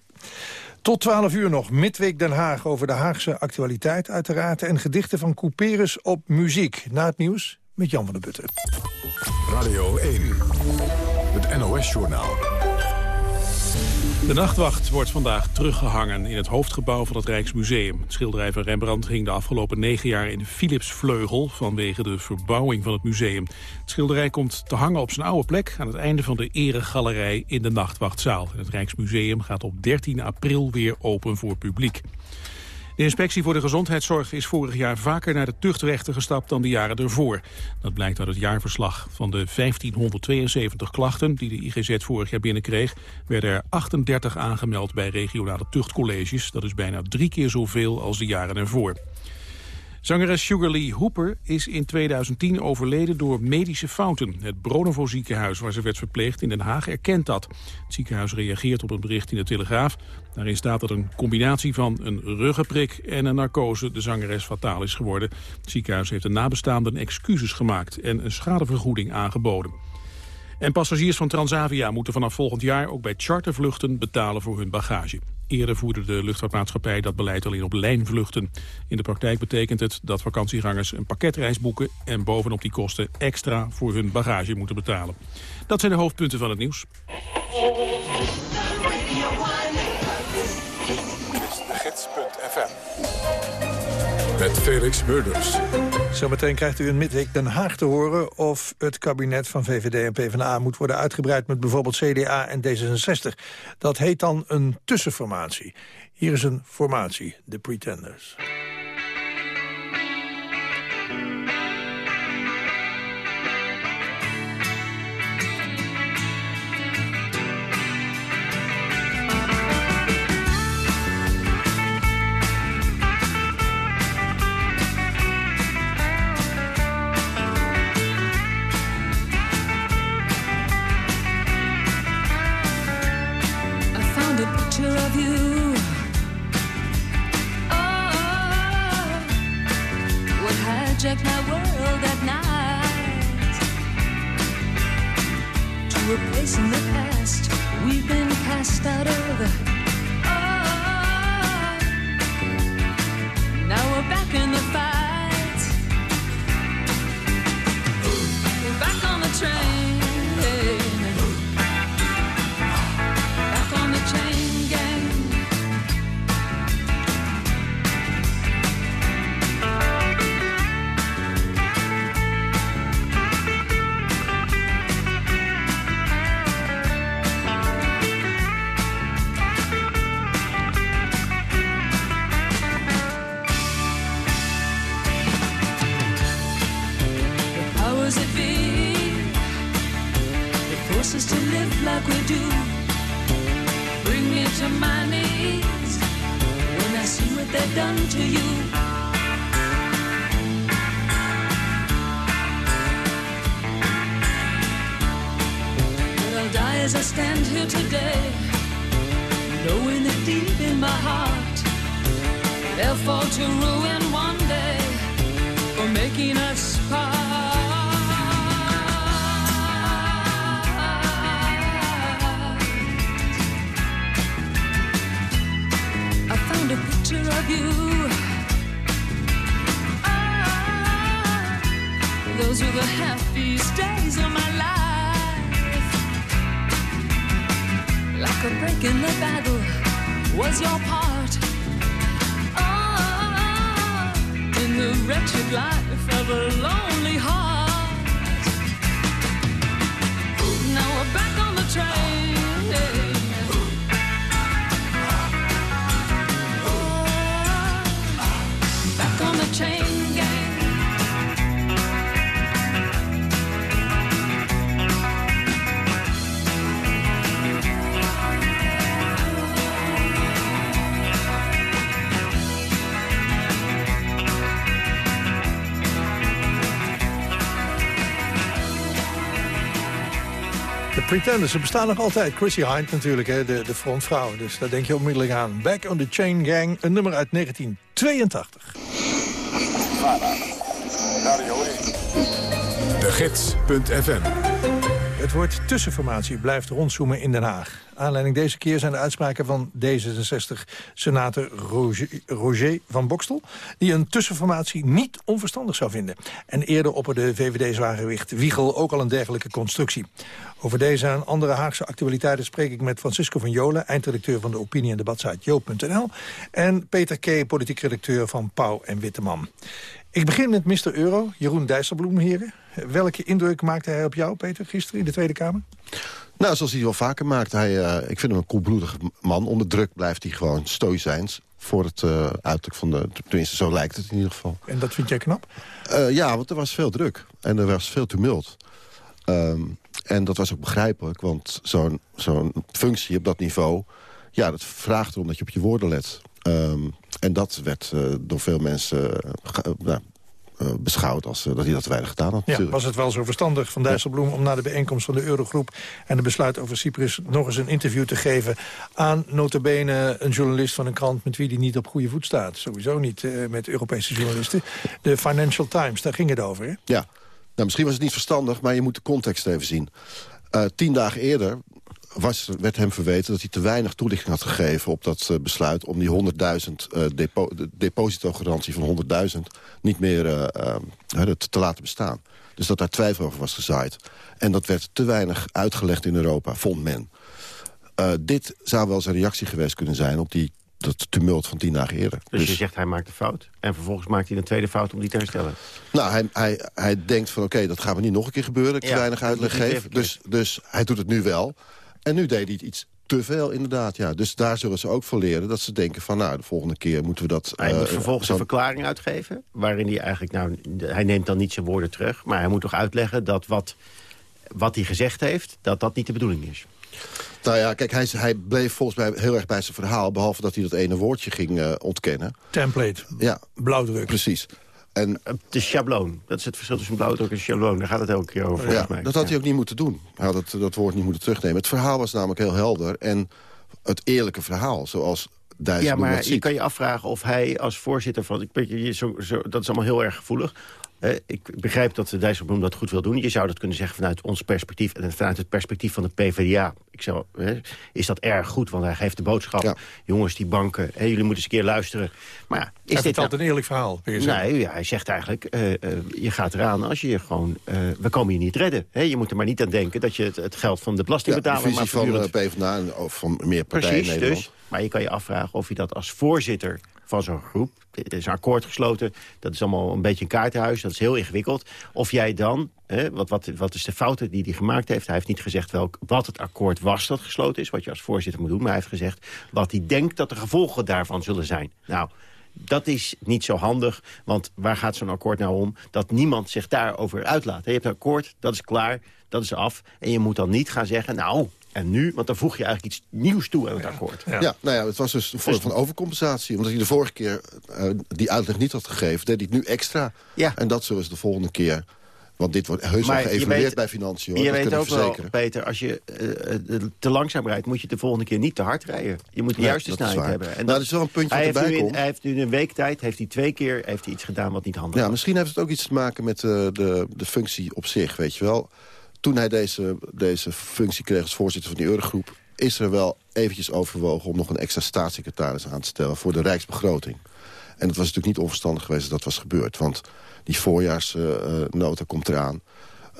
Tot 12 uur nog, Midweek Den Haag over de Haagse actualiteit uiteraard... en gedichten van Couperus op muziek. Na het nieuws met Jan van der Putten. Radio 1, het NOS-journaal. De nachtwacht wordt vandaag teruggehangen in het hoofdgebouw van het Rijksmuseum. Het schilderij van Rembrandt hing de afgelopen negen jaar in de Philipsvleugel vanwege de verbouwing van het museum. Het schilderij komt te hangen op zijn oude plek aan het einde van de eregalerij in de nachtwachtzaal. Het Rijksmuseum gaat op 13 april weer open voor publiek. De inspectie voor de gezondheidszorg is vorig jaar vaker naar de tuchtrechter gestapt dan de jaren ervoor. Dat blijkt uit het jaarverslag. Van de 1572 klachten die de IGZ vorig jaar binnenkreeg, werden er 38 aangemeld bij regionale tuchtcolleges. Dat is bijna drie keer zoveel als de jaren ervoor. Zangeres Sugar Lee Hooper is in 2010 overleden door medische fouten. Het Bronovo ziekenhuis waar ze werd verpleegd in Den Haag erkent dat. Het ziekenhuis reageert op een bericht in de Telegraaf. Daarin staat dat een combinatie van een ruggenprik en een narcose de zangeres fataal is geworden. Het ziekenhuis heeft de nabestaanden excuses gemaakt en een schadevergoeding aangeboden. En passagiers van Transavia moeten vanaf volgend jaar ook bij chartervluchten betalen voor hun bagage. Eerder voerde de luchtvaartmaatschappij dat beleid alleen op lijnvluchten. In de praktijk betekent het dat vakantiegangers een pakketreis boeken... en bovenop die kosten extra voor hun bagage moeten betalen. Dat zijn de hoofdpunten van het nieuws. Met Felix Murders. Zometeen krijgt u in Midweek Den Haag te horen... of het kabinet van VVD en PvdA moet worden uitgebreid... met bijvoorbeeld CDA en D66. Dat heet dan een tussenformatie. Hier is een formatie, de Pretenders. subject my world at night to a place in the past we've been cast out of. Oh, now we're back in the fight. We're back on the train. Pretenders, ze bestaan nog altijd. Chrissy Hind natuurlijk, hè, de, de frontvrouw. Dus daar denk je onmiddellijk aan. Back on the Chain Gang, een nummer uit 1982. De Gids.fm Het woord tussenformatie blijft rondzoomen in Den Haag. Aanleiding deze keer zijn de uitspraken van D66-senator Roger, Roger, van Bokstel... die een tussenformatie niet onverstandig zou vinden. En eerder opperde VVD-zwaargewicht Wiegel ook al een dergelijke constructie. Over deze en andere Haagse actualiteiten spreek ik met Francisco van Jolen... eindredacteur van de opinie- en debatsite joop.nl... en Peter K., politiek redacteur van Pauw en Witteman. Ik begin met Mr. Euro, Jeroen Dijsselbloem, heren. Welke indruk maakte hij op jou, Peter, gisteren in de Tweede Kamer? Nou, zoals hij wel vaker maakt. Hij, uh, ik vind hem een koelbloedige man. Onder druk blijft hij gewoon stoïcijns. Voor het uh, uiterlijk van de... Tenminste, zo lijkt het in ieder geval. En dat vind jij knap? Uh, ja, want er was veel druk. En er was veel tumult. Um, en dat was ook begrijpelijk. Want zo'n zo'n functie op dat niveau... Ja, dat vraagt erom dat je op je woorden let. Um, en dat werd door veel mensen nou, beschouwd als uh, dat hij dat te weinig gedaan had. Ja, was het wel zo verstandig van Dijsselbloem om na de bijeenkomst van de Eurogroep... en de besluit over Cyprus nog eens een interview te geven... aan notabene een journalist van een krant met wie hij niet op goede voet staat. Sowieso niet uh, met Europese journalisten. De Financial Times, daar ging het over, hè? Ja, nou, misschien was het niet verstandig, maar je moet de context even zien. tien dagen eerder was, werd hem verweten dat hij te weinig toelichting had gegeven... op dat uh, besluit om die 100.000 uh, depo de depositogarantie van 100.000... niet meer uh, te, te laten bestaan. Dus dat daar twijfel over was gezaaid. En dat werd te weinig uitgelegd in Europa, vond men. dit zou wel zijn reactie geweest kunnen zijn op die dat tumult van tien dagen eerder. Dus, dus, je zegt hij maakt een fout. En vervolgens maakt hij een tweede fout om die te herstellen. Nou, hij, hij, hij denkt van oké, okay, dat gaat me niet nog een keer gebeuren. Ik ja, te weinig uitleg geef. Dus, dus hij doet het nu wel. En nu deed hij iets te veel, inderdaad. Ja. Dus daar zullen ze ook voor leren. Dat ze denken van, nou, de volgende keer moeten we dat... Hij uh, moet vervolgens een verklaring uitgeven. Waarin hij eigenlijk, nou, hij neemt dan niet zijn woorden terug. Maar hij moet toch uitleggen dat wat, wat hij gezegd heeft... dat dat niet de bedoeling is. Nou ja, kijk, hij, hij bleef volgens mij heel erg bij zijn verhaal... behalve dat hij dat ene woordje ging uh, ontkennen. Template. Ja. Blauwdruk. Precies. En, de schabloon. Dat is het verschil tussen blauwdruk en schabloon. Daar gaat het elke keer over, ja, mij. Dat had hij ook niet moeten doen. Hij had het, dat woord niet moeten terugnemen. Het verhaal was namelijk heel helder. En het eerlijke verhaal, zoals ja, maar je kan je afvragen of hij als voorzitter van... Ik weet je, zo, zo, dat is allemaal heel erg gevoelig. Ik begrijp dat de Dijsselbloem dat goed wil doen. Je zou dat kunnen zeggen vanuit ons perspectief... en vanuit het perspectief van de PvdA. Ik zou, is dat erg goed, want hij geeft de boodschap... jongens, die banken, jullie moeten eens een keer luisteren. Maar ja, is hij dit altijd een eerlijk verhaal? Nee, ja, hij zegt eigenlijk, uh, uh, je gaat eraan als je gewoon... Uh, we komen je niet redden. He, je moet er maar niet aan denken dat je het, het geld van de belastingbetaler... Ja, de visie van de PvdA of van meer partijen Precies, in Nederland. Dus, maar je kan je afvragen of je dat als voorzitter van zo'n groep... er is een akkoord gesloten, dat is allemaal een beetje een kaartenhuis... dat is heel ingewikkeld. Of jij dan, hè, wat, wat, wat is de fouten die hij gemaakt heeft... hij heeft niet gezegd welk, wat het akkoord was dat gesloten is... wat je als voorzitter moet doen, maar hij heeft gezegd... wat hij denkt dat de gevolgen daarvan zullen zijn. Nou, dat is niet zo handig, want waar gaat zo'n akkoord nou om? Dat niemand zich daarover uitlaat. Je hebt een akkoord, dat is klaar, dat is af. En je moet dan niet gaan zeggen, nou, en nu? Want dan voeg je eigenlijk iets nieuws toe aan het akkoord. Ja, ja nou ja, het was dus een vorm van overcompensatie. Omdat hij de vorige keer uh, die uitleg niet had gegeven, deed hij het nu extra. Ja. En dat zullen ze de volgende keer... Want dit wordt heus wel geëvalueerd bij financiën. Hoor. Je dat weet ook verzekeren. wel, Peter, als je uh, te langzaam rijdt... moet je de volgende keer niet te hard rijden. Je moet de juiste snelheid hebben. En Nou, dat is wel een puntje hij wat heeft, erbij nu in, komt. hij heeft nu een week tijd heeft hij twee keer heeft hij iets gedaan wat niet handig Ja, was. misschien heeft het ook iets te maken met uh, de, de functie op zich, weet je wel. Toen hij deze, deze functie kreeg als voorzitter van die Eurogroep... is er wel eventjes overwogen om nog een extra staatssecretaris aan te stellen... voor de Rijksbegroting. En het was natuurlijk niet onverstandig geweest dat dat was gebeurd. Want die voorjaarsnota komt eraan.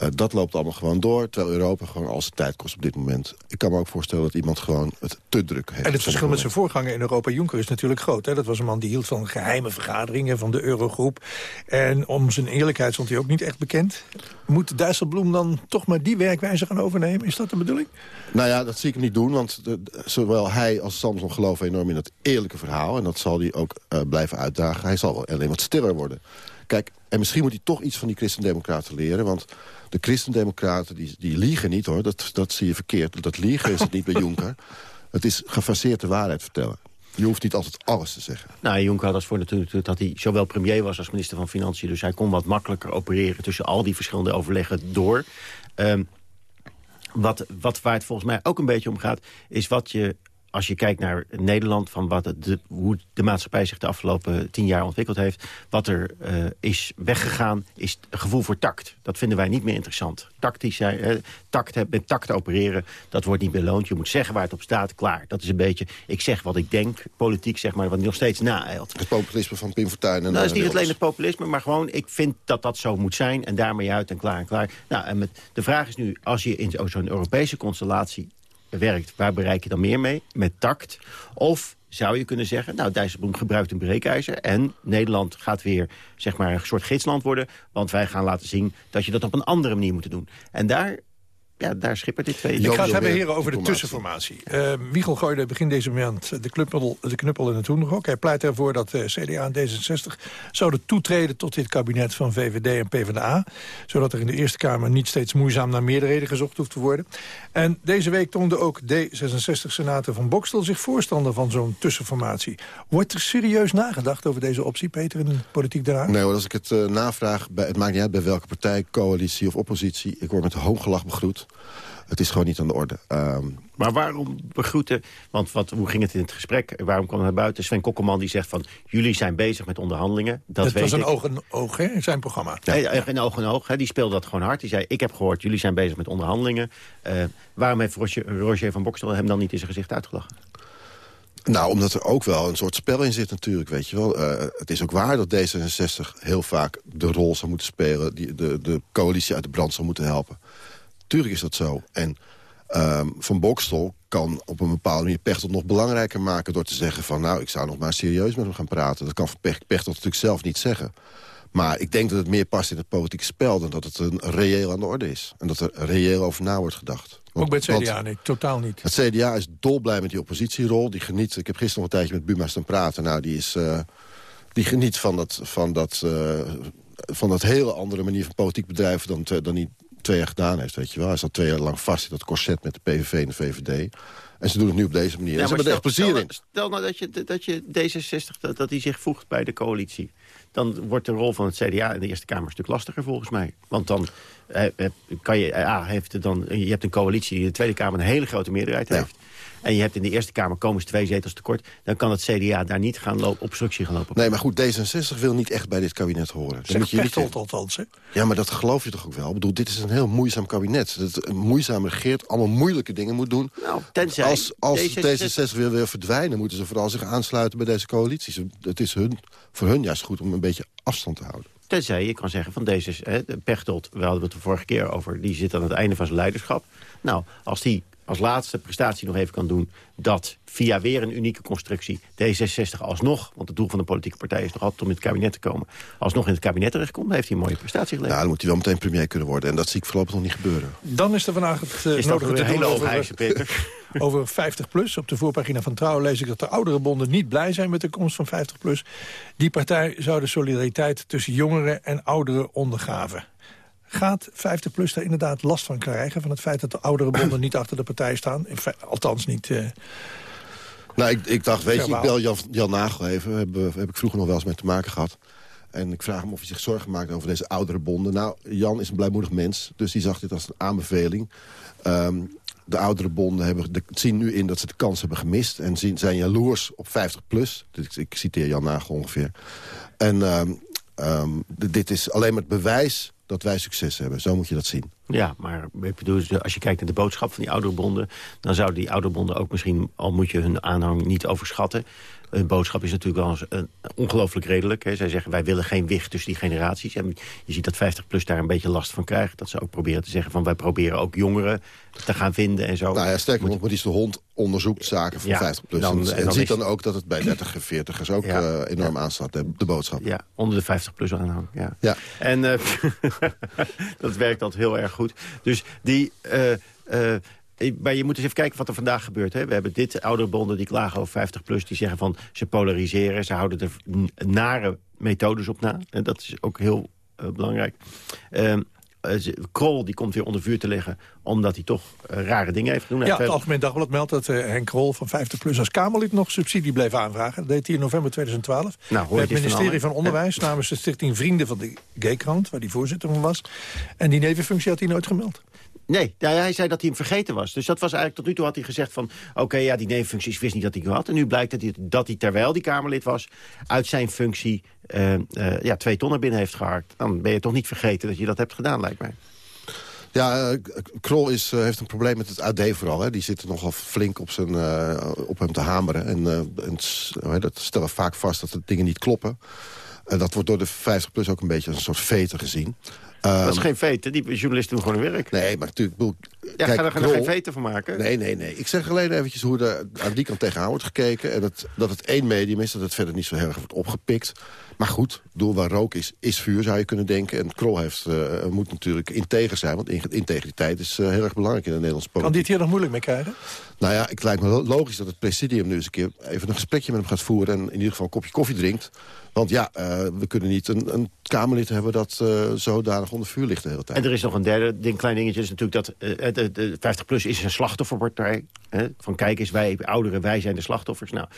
Uh, dat loopt allemaal gewoon door, terwijl Europa gewoon al zijn tijd kost op dit moment. Ik kan me ook voorstellen dat iemand gewoon het te druk heeft. En het verschil met zijn voorganger in Europa, Juncker, is natuurlijk groot. Hè? Dat was een man die hield van geheime vergaderingen van de Eurogroep. En om zijn eerlijkheid stond hij ook niet echt bekend. Moet Dijsselbloem dan toch maar die werkwijze gaan overnemen? Is dat de bedoeling? Nou ja, dat zie ik hem niet doen, want de, zowel hij als Samson geloven enorm in het eerlijke verhaal. En dat zal hij ook uh, blijven uitdagen. Hij zal wel alleen wat stiller worden. Kijk, en misschien moet hij toch iets van die christendemocraten leren, want de christendemocraten die, die liegen niet hoor, dat, dat zie je verkeerd. Dat liegen is het niet bij Juncker. Het is gefaseerd de waarheid vertellen. Je hoeft niet altijd alles te zeggen. Nou, Juncker had als voor natuurlijk dat hij zowel premier was als minister van Financiën. Dus hij kon wat makkelijker opereren tussen al die verschillende overleggen door. Um, wat, wat, waar het volgens mij ook een beetje om gaat... is wat je als je kijkt naar Nederland, van wat de, hoe de maatschappij zich de afgelopen tien jaar ontwikkeld heeft... wat er uh, is weggegaan, is het gevoel voor tact. Dat vinden wij niet meer interessant. Tactisch, uh, tact, met tact opereren, dat wordt niet beloond. Je moet zeggen waar het op staat, klaar. Dat is een beetje, ik zeg wat ik denk, politiek zeg maar, wat nog steeds naeilt. Het populisme van Pim Fortuyn. En nou, dat is niet alleen het populisme, maar gewoon, ik vind dat dat zo moet zijn... en daarmee uit en klaar en klaar. Nou, en met, de vraag is nu, als je in zo'n Europese constellatie werkt, waar bereik je dan meer mee? Met tact. Of zou je kunnen zeggen, nou, Dijsselbloem gebruikt een breekijzer... en Nederland gaat weer zeg maar, een soort gidsland worden... want wij gaan laten zien dat je dat op een andere manier moet doen. En daar ja, daar schippert dit twee. Ik ga het hebben, heren, over de tussenformatie. Uh, Wiegel gooide begin deze maand de knuppel, de knuppel in het hoenderhok. Hij pleit ervoor dat uh, CDA en D66 zouden toetreden tot dit kabinet van VVD en PvdA. Zodat er in de Eerste Kamer niet steeds moeizaam naar meerderheden gezocht hoeft te worden. En deze week toonde ook D66-senator van Bokstel zich voorstander van zo'n tussenformatie. Wordt er serieus nagedacht over deze optie, Peter, in de politiek daarna? Nee, als ik het uh, navraag, bij, het maakt niet uit bij welke partij, coalitie of oppositie. Ik word met hooggelach begroet. Het is gewoon niet aan de orde. Ehm, maar waarom begroeten? Want wat, hoe ging het in het gesprek? Waarom kwam het naar buiten? Sven Kokkelman die zegt van... jullie zijn bezig met onderhandelingen. Dat het was een oog en oog, hè, in zijn programma. Ja. een oog en oog. Hè, die speelde dat gewoon hard. Die zei, ik heb gehoord, jullie zijn bezig met onderhandelingen. Uh, waarom heeft Roger, Roger van Bokstel hem dan niet in zijn gezicht uitgelachen? Nou, omdat er ook wel een soort spel in zit natuurlijk, weet je wel. Uh, het is ook waar dat D66 heel vaak de rol zou moeten spelen... Die, de, de coalitie uit de brand zou moeten helpen. Tuurlijk is dat zo. En um, Van Bokstel kan op een bepaalde manier Pechtold nog belangrijker maken... door te zeggen van, nou, ik zou nog maar serieus met hem gaan praten. Dat kan Van Pechtold natuurlijk zelf niet zeggen. Maar ik denk dat het meer past in het politieke spel... dan dat het een reëel aan de orde is. En dat er reëel over na wordt gedacht. Want, Ook bij het CDA nee, totaal niet. Het CDA is dolblij met die oppositierol. Die geniet, ik heb gisteren nog een tijdje met Buma staan praten. Nou, die, is, uh, die geniet van dat, van, dat, uh, van dat hele andere manier van politiek bedrijven... dan, dan die twee jaar gedaan heeft, weet je wel. Hij zat twee jaar lang vast in dat corset met de PVV en de VVD. En ze doen het nu op deze manier. Ja, en ze hebben er echt plezier stel, in. Stel nou dat je, dat je D66 dat, dat die zich voegt bij de coalitie. Dan wordt de rol van het CDA in de Eerste Kamer een stuk lastiger volgens mij. Want dan eh, eh kan je, ah, heeft het dan, je hebt een coalitie die in de Tweede Kamer een hele grote meerderheid heeft en je hebt in de Eerste Kamer komen twee zetels tekort... dan kan het CDA daar niet gaan lopen, obstructie gaan lopen. Nee, maar goed, D66 wil niet echt bij dit kabinet horen. Dat moet je niet althans, hè? Ja, maar dat geloof je toch ook wel? Ik bedoel, dit is een heel moeizaam kabinet. Dat moeizaam regeert, allemaal moeilijke dingen moet doen. Nou, tenzij... Als, als D66, wil weer verdwijnen, moeten ze vooral zich aansluiten bij deze coalities. Het is hun, voor hun juist goed om een beetje afstand te houden. Tenzij je kan zeggen van deze hè, Pechtold, we hadden het de vorige keer over... die zit aan het einde van zijn leiderschap. Nou, als die als laatste prestatie nog even kan doen... dat via weer een unieke constructie D66 alsnog... want het doel van de politieke partij is nog altijd om in het kabinet te komen... alsnog in het kabinet terechtkomt, heeft hij een mooie prestatie geleverd. Ja, dan moet hij wel meteen premier kunnen worden. En dat zie ik voorlopig nog niet gebeuren. Dan is er vandaag het uh, nodige te doen over, Peter. over 50 plus. Op de voorpagina van Trouw lees ik dat de oudere bonden niet blij zijn met de komst van 50 plus. Die partij zou de solidariteit tussen jongeren en ouderen ondergaven. Gaat 50PLUS daar inderdaad last van krijgen... van het feit dat de oudere bonden niet achter de partij staan? Althans niet... Uh, nou, ik, ik, dacht, weet je, ik bel Jan, Jan Nagel even. Heb, heb ik vroeger nog wel eens mee te maken gehad. En ik vraag hem of hij zich zorgen maakt over deze oudere bonden. Nou, Jan is een blijmoedig mens, dus die zag dit als een aanbeveling. Um, de oudere bonden hebben de, zien nu in dat ze de kans hebben gemist... en zien, zijn jaloers op 50 plus. Dus ik citeer Jan Nagel ongeveer. En um, um, dit is alleen maar het bewijs dat wij succes hebben. Zo moet je dat zien. Ja, maar ik bedoel, als je kijkt naar de boodschap van die ouderbonden... dan zouden die ouderbonden ook misschien, al moet je hun aanhang niet overschatten... Hun boodschap is natuurlijk wel uh, ongelooflijk redelijk. Hè. Zij zeggen, wij willen geen wicht tussen die generaties. En je ziet dat 50PLUS daar een beetje last van krijgt. Dat ze ook proberen te zeggen van, wij proberen ook jongeren te gaan vinden en zo. Nou ja, sterker nog, is de Hond onderzoekt zaken van 50PLUS. en, en, ziet dan ook dat het bij 30 en 40ers ook uh, enorm aanstaat, de, de, boodschap. Ja, onder de 50PLUS aanhang. Ja. ja. En uh, dat werkt altijd heel erg goed. Dus die... Maar je moet eens even kijken wat er vandaag gebeurt. Hè. We hebben dit oude bonden die klagen over 50 plus. Die zeggen van ze polariseren. Ze houden er nare methodes op na. En dat is ook heel uh, belangrijk. Uh, Krol die komt weer onder vuur te liggen... omdat hij toch uh, rare dingen heeft gedaan. Ja, het Algemeen Dagblad meldt dat uh, Henk Krol van 50PLUS als Kamerlid... nog subsidie bleef aanvragen. Dat deed hij in november 2012. Nou, Bij het ministerie van, Onderwijs namens de stichting Vrienden van de Gaykrant... waar hij voorzitter van was. En die nevenfunctie had hij nooit gemeld. Nee, hij zei dat hij hem vergeten was. Dus dat was eigenlijk tot nu toe had hij gezegd van... oké, ja, die nevenfuncties wist niet dat hij hem had. En nu blijkt dat hij, dat hij terwijl die Kamerlid was... uit zijn functie uh, uh, ja, twee ton binnen heeft gehaakt. Dan ben je toch niet vergeten dat je dat hebt gedaan, lijkt mij. Ja, uh, Krol is, heeft een probleem met het AD vooral. Hè. Die zitten nogal flink op, zijn, op hem te hameren. En, en dat stellen vaak vast dat de dingen niet kloppen. En dat wordt door de 50PLUS ook een beetje als een soort veten gezien. Dat is geen veten, die journalisten doen gewoon hun werk. Nee, maar natuurlijk... Bedoel, ja, kijk, ga er Krol, geen veten van maken. Nee, nee, nee. Ik zeg alleen eventjes hoe er aan die kant tegenaan wordt gekeken. En dat, dat het één medium is, dat het verder niet zo heel erg wordt opgepikt. Maar goed, door waar rook is, is vuur, zou je kunnen denken. En Krol heeft, uh, moet natuurlijk integer zijn, want integriteit is uh, heel erg belangrijk in de Nederlandse politiek. Kan die het hier nog moeilijk mee krijgen? Nou ja, het lijkt me logisch dat het presidium nu eens een keer even een gesprekje met hem gaat voeren... en in ieder geval een kopje koffie drinkt. Want ja, uh, we kunnen niet een, een Kamerlid hebben dat uh, zodanig onder vuur ligt de hele tijd. En er is nog een derde ding, klein dingetje, is natuurlijk dat uh, de, de 50PLUS is een slachtofferpartij. Hè? Van kijk eens, wij ouderen, wij zijn de slachtoffers. Nou,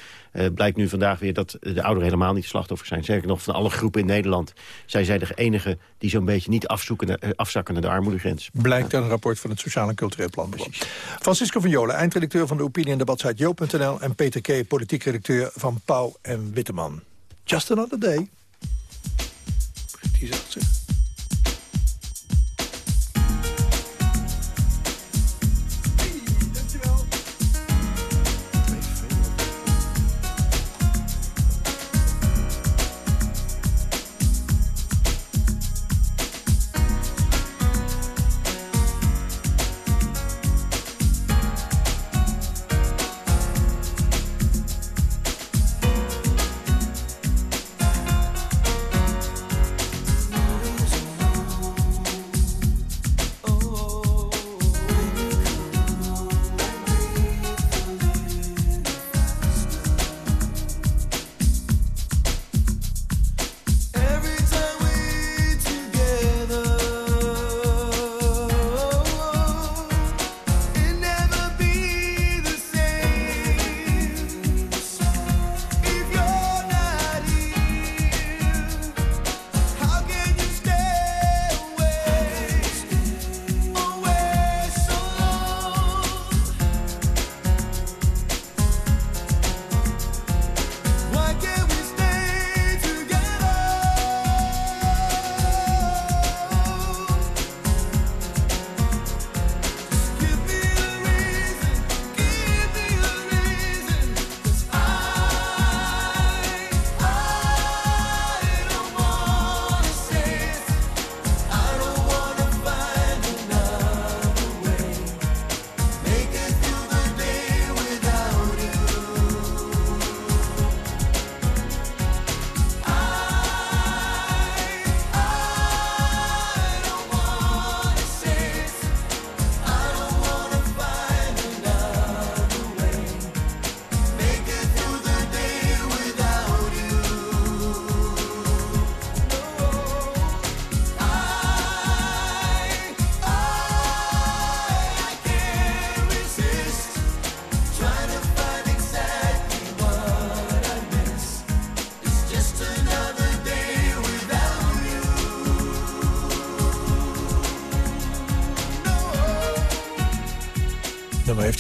blijkt nu vandaag weer dat de ouderen helemaal niet de slachtoffers zijn. Zeker nog van alle groepen in Nederland zijn zij de enige die zo'n beetje niet afzoeken, afzakken naar de armoedegrens. Blijkt uit een rapport van het Sociaal en Cultureel Planbureau. Francisco van Jolen, eindredacteur van de opinie- en debatsite Jo.nl... en Peter K., politiek redacteur van Pauw en Witteman. Just another day. Die zegt ze.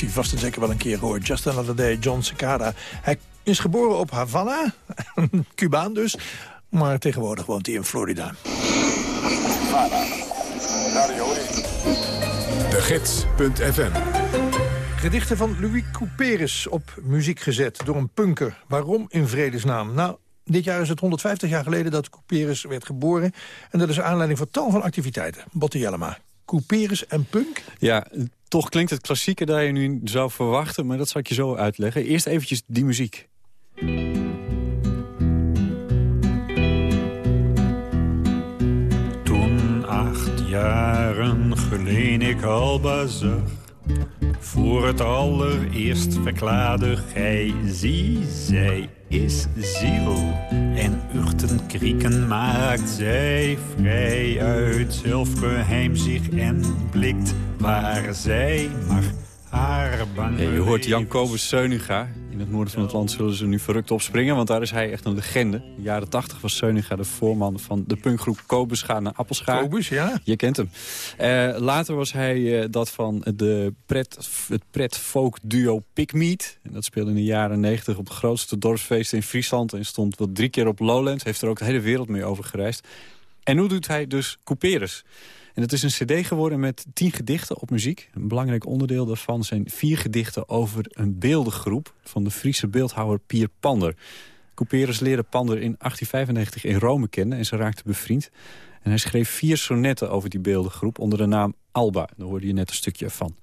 U vast en zeker wel een keer gehoord. Just Another Day, John Cicada. Hij is geboren op Havana, Cubaan dus. Maar tegenwoordig woont hij in Florida. De Gids.fm Gedichten van Louis Couperus op muziek gezet door een punker. Waarom in vredesnaam? Nou, dit jaar is het 150 jaar geleden dat Couperus werd geboren. En dat is aanleiding voor tal van activiteiten. Botte Jellema, Couperus en punk? Ja, toch klinkt het klassieker dat je nu zou verwachten... maar dat zal ik je zo uitleggen. Eerst eventjes die muziek. Toen acht jaren geleden ik al bazig... Voor het allereerst verklaarde gij, zie, zij is ziel. En uchten krieken maakt zij vrij uit zelfgeheim zich en blikt waar zij mag Ja, je hoort Jan Kobus Seuninga. In het noorden van het land zullen ze nu verrukt opspringen... want daar is hij echt een legende. In de jaren 80 was Seuninga de voorman van de punkgroep Kobus Ga naar Appelscha. Kobus, ja. Je kent hem. Eh, later was hij eh, dat van de pret, het pret-folk duo Pigmeat. En dat speelde in de jaren 90 op de grootste dorpsfeesten in Friesland... en stond wel drie keer op Lowlands. Heeft er ook de hele wereld mee over gereisd. En nu doet hij dus couperus. En het is een cd geworden met tien gedichten op muziek. Een belangrijk onderdeel daarvan zijn vier gedichten over een beeldengroep... van de Friese beeldhouwer Pier Pander. Couperus leerde Pander in 1895 in Rome kennen en ze raakten bevriend. En hij schreef vier sonetten over die beeldengroep onder de naam Alba. Daar hoorde je net een stukje van.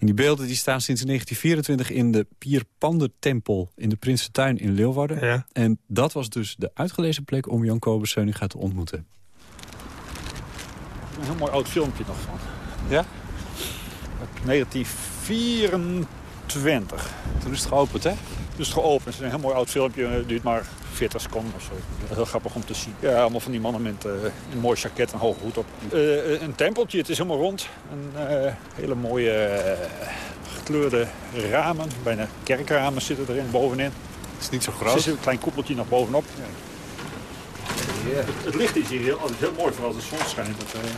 En die beelden die staan sinds 1924 in de Pier Pander Tempel in de Prinsentuin in Leeuwarden. En dat was dus de uitgelezen plek om Jan Kobus Seuninga te ontmoeten. Een heel mooi oud filmpje nog van. Ja? Uit 1924. Toen is het geopend, hè? Toen is het geopend. Het is een heel mooi oud filmpje. Het duurt maar 40 seconden of zo. Heel grappig om te zien. Ja, allemaal van die mannen met uh, een mooi jacket en hoge hoed op. Uh, een tempeltje, het is helemaal rond. Een uh, hele mooie gekleurde ramen. Bijna kerkramen zitten erin, bovenin. Het is niet zo groot. Er is een klein koepeltje nog bovenop. Ja. Ja, het, het, licht is hier heel, altijd heel mooi, vooral als de zon schijnt. Dat, uh...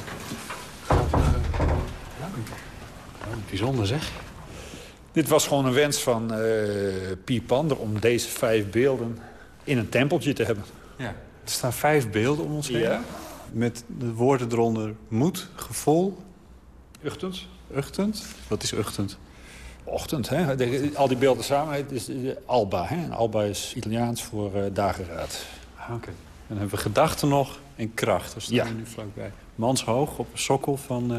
ja. bijzonder zeg. Dit was gewoon een wens van uh, Pier Pander om deze vijf beelden in een tempeltje te hebben. Ja. Er staan vijf beelden om ons heen. Ja. Met de woorden eronder moed, gevoel. Uchtend. Uchtend? Wat is uchtend? Ochtend, hè? Al die beelden samen, het is Alba. Hè? Alba is Italiaans voor uh, dageraad. Ah, Oké. Okay. Dan hebben we gedachten nog en kracht. Daar staan ja. we nu vlakbij. Manshoog op een sokkel van uh,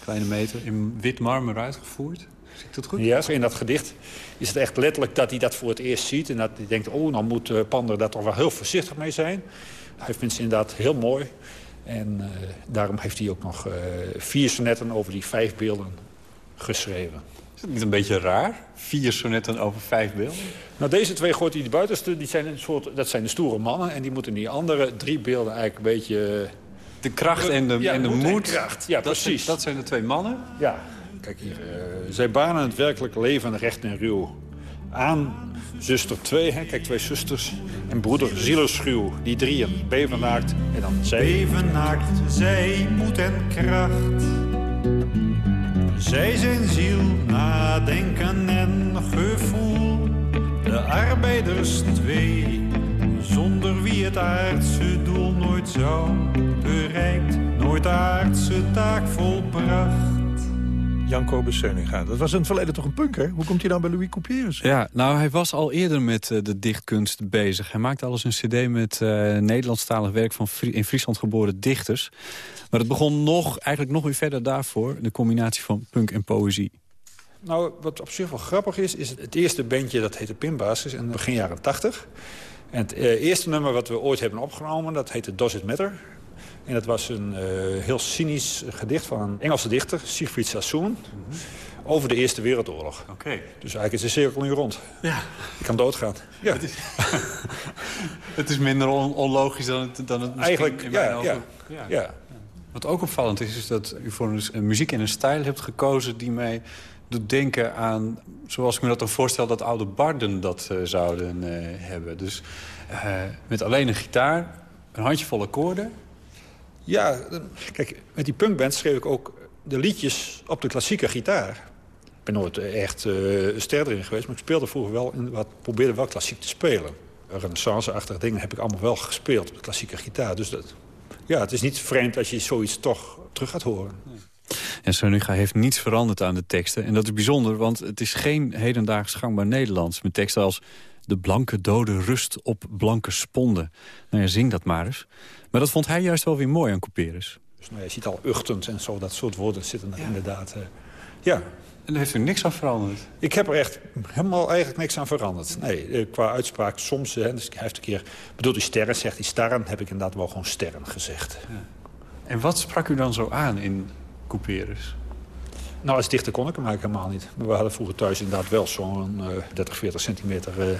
kleine meter in wit marmer uitgevoerd. Zie ik dat goed? Ja, in dat gedicht is het echt letterlijk dat hij dat voor het eerst ziet. En dat hij denkt, oh, nou moet uh, Pander daar toch wel heel voorzichtig mee zijn. Hij vindt ze inderdaad heel mooi. En uh, daarom heeft hij ook nog uh, vier sonetten over die vijf beelden geschreven. Is dat niet een beetje raar? Vier sonetten over vijf beelden? Nou, deze twee gooit hij die buitenste. Die zijn een soort, dat zijn de stoere mannen. En die moeten die andere drie beelden eigenlijk een beetje... De kracht en de, ja, en de moed. moed. En kracht. Ja, dat precies. Zijn, dat zijn de twee mannen? Ja. Kijk hier. Uh, zij banen het werkelijk leven recht en ruw. Aan zuster twee, hè, kijk, twee zusters. En broeder zielerschuw. Die drieën. Bevenaakt en dan zij. Bevenaakt, zij moed en kracht. Zij zijn ziel, nadenken en gevoel. De arbeiders twee, zonder wie het aardse doel nooit zou bereikt. Nooit aardse taak volbracht. Jan Kobus Seuninga. Dat was in het verleden toch een punker? Hoe komt hij dan bij Louis Couperus? Ja, nou, hij was al eerder met uh, de dichtkunst bezig. Hij maakte alles een cd met uh, Nederlandstalig werk van Fri in Friesland geboren dichters. Maar het begon nog, eigenlijk nog weer verder daarvoor... de combinatie van punk en poëzie. Nou, wat op zich wel grappig is... is het eerste bandje, dat heette Pinbasis in begin jaren 80. En het uh, eerste nummer wat we ooit hebben opgenomen... dat heette Does It Matter... En dat was een uh, heel cynisch gedicht van een Engelse dichter, Siegfried Sassoon... Mm -hmm. over de Eerste Wereldoorlog. Okay. Dus eigenlijk is de cirkel nu rond. Ja. Ik kan doodgaan. Ja. Het, is, het is minder on onlogisch dan het, dan het Eigenlijk, in ja, mijn ogen... ja, ja. ja. Wat ook opvallend is, is dat u voor een, een muziek en een stijl hebt gekozen... die mij doet denken aan, zoals ik me dat dan voorstel... dat oude barden dat uh, zouden uh, hebben. Dus uh, met alleen een gitaar, een handjevol akkoorden... Ja, kijk, met die punkband schreef ik ook de liedjes op de klassieke gitaar. Ik ben nooit echt uh, ster geweest, maar ik speelde vroeger wel... en wat, probeerde wel klassiek te spelen. Renaissance-achtige dingen heb ik allemaal wel gespeeld op de klassieke gitaar. Dus dat, ja, het is niet vreemd als je zoiets toch terug gaat horen. En Sonuga heeft niets veranderd aan de teksten. En dat is bijzonder, want het is geen hedendaags gangbaar Nederlands... met teksten als de blanke dode rust op blanke sponden. Nou ja, zing dat maar eens. Maar dat vond hij juist wel weer mooi aan Couperus. Dus nou, je ziet al uchtend en zo, dat soort woorden zitten er ja. inderdaad. Uh, ja. En daar heeft u niks aan veranderd? Ik heb er echt helemaal eigenlijk niks aan veranderd. Nee, uh, qua uitspraak soms, hè, dus hij heeft een keer... bedoelt hij sterren, zegt hij sterren, heb ik inderdaad wel gewoon sterren gezegd. Ja. En wat sprak u dan zo aan in Couperus? Nou, als dichter kon ik hem eigenlijk helemaal niet. Maar we hadden vroeger thuis inderdaad wel zo'n uh, 30, 40 centimeter uh,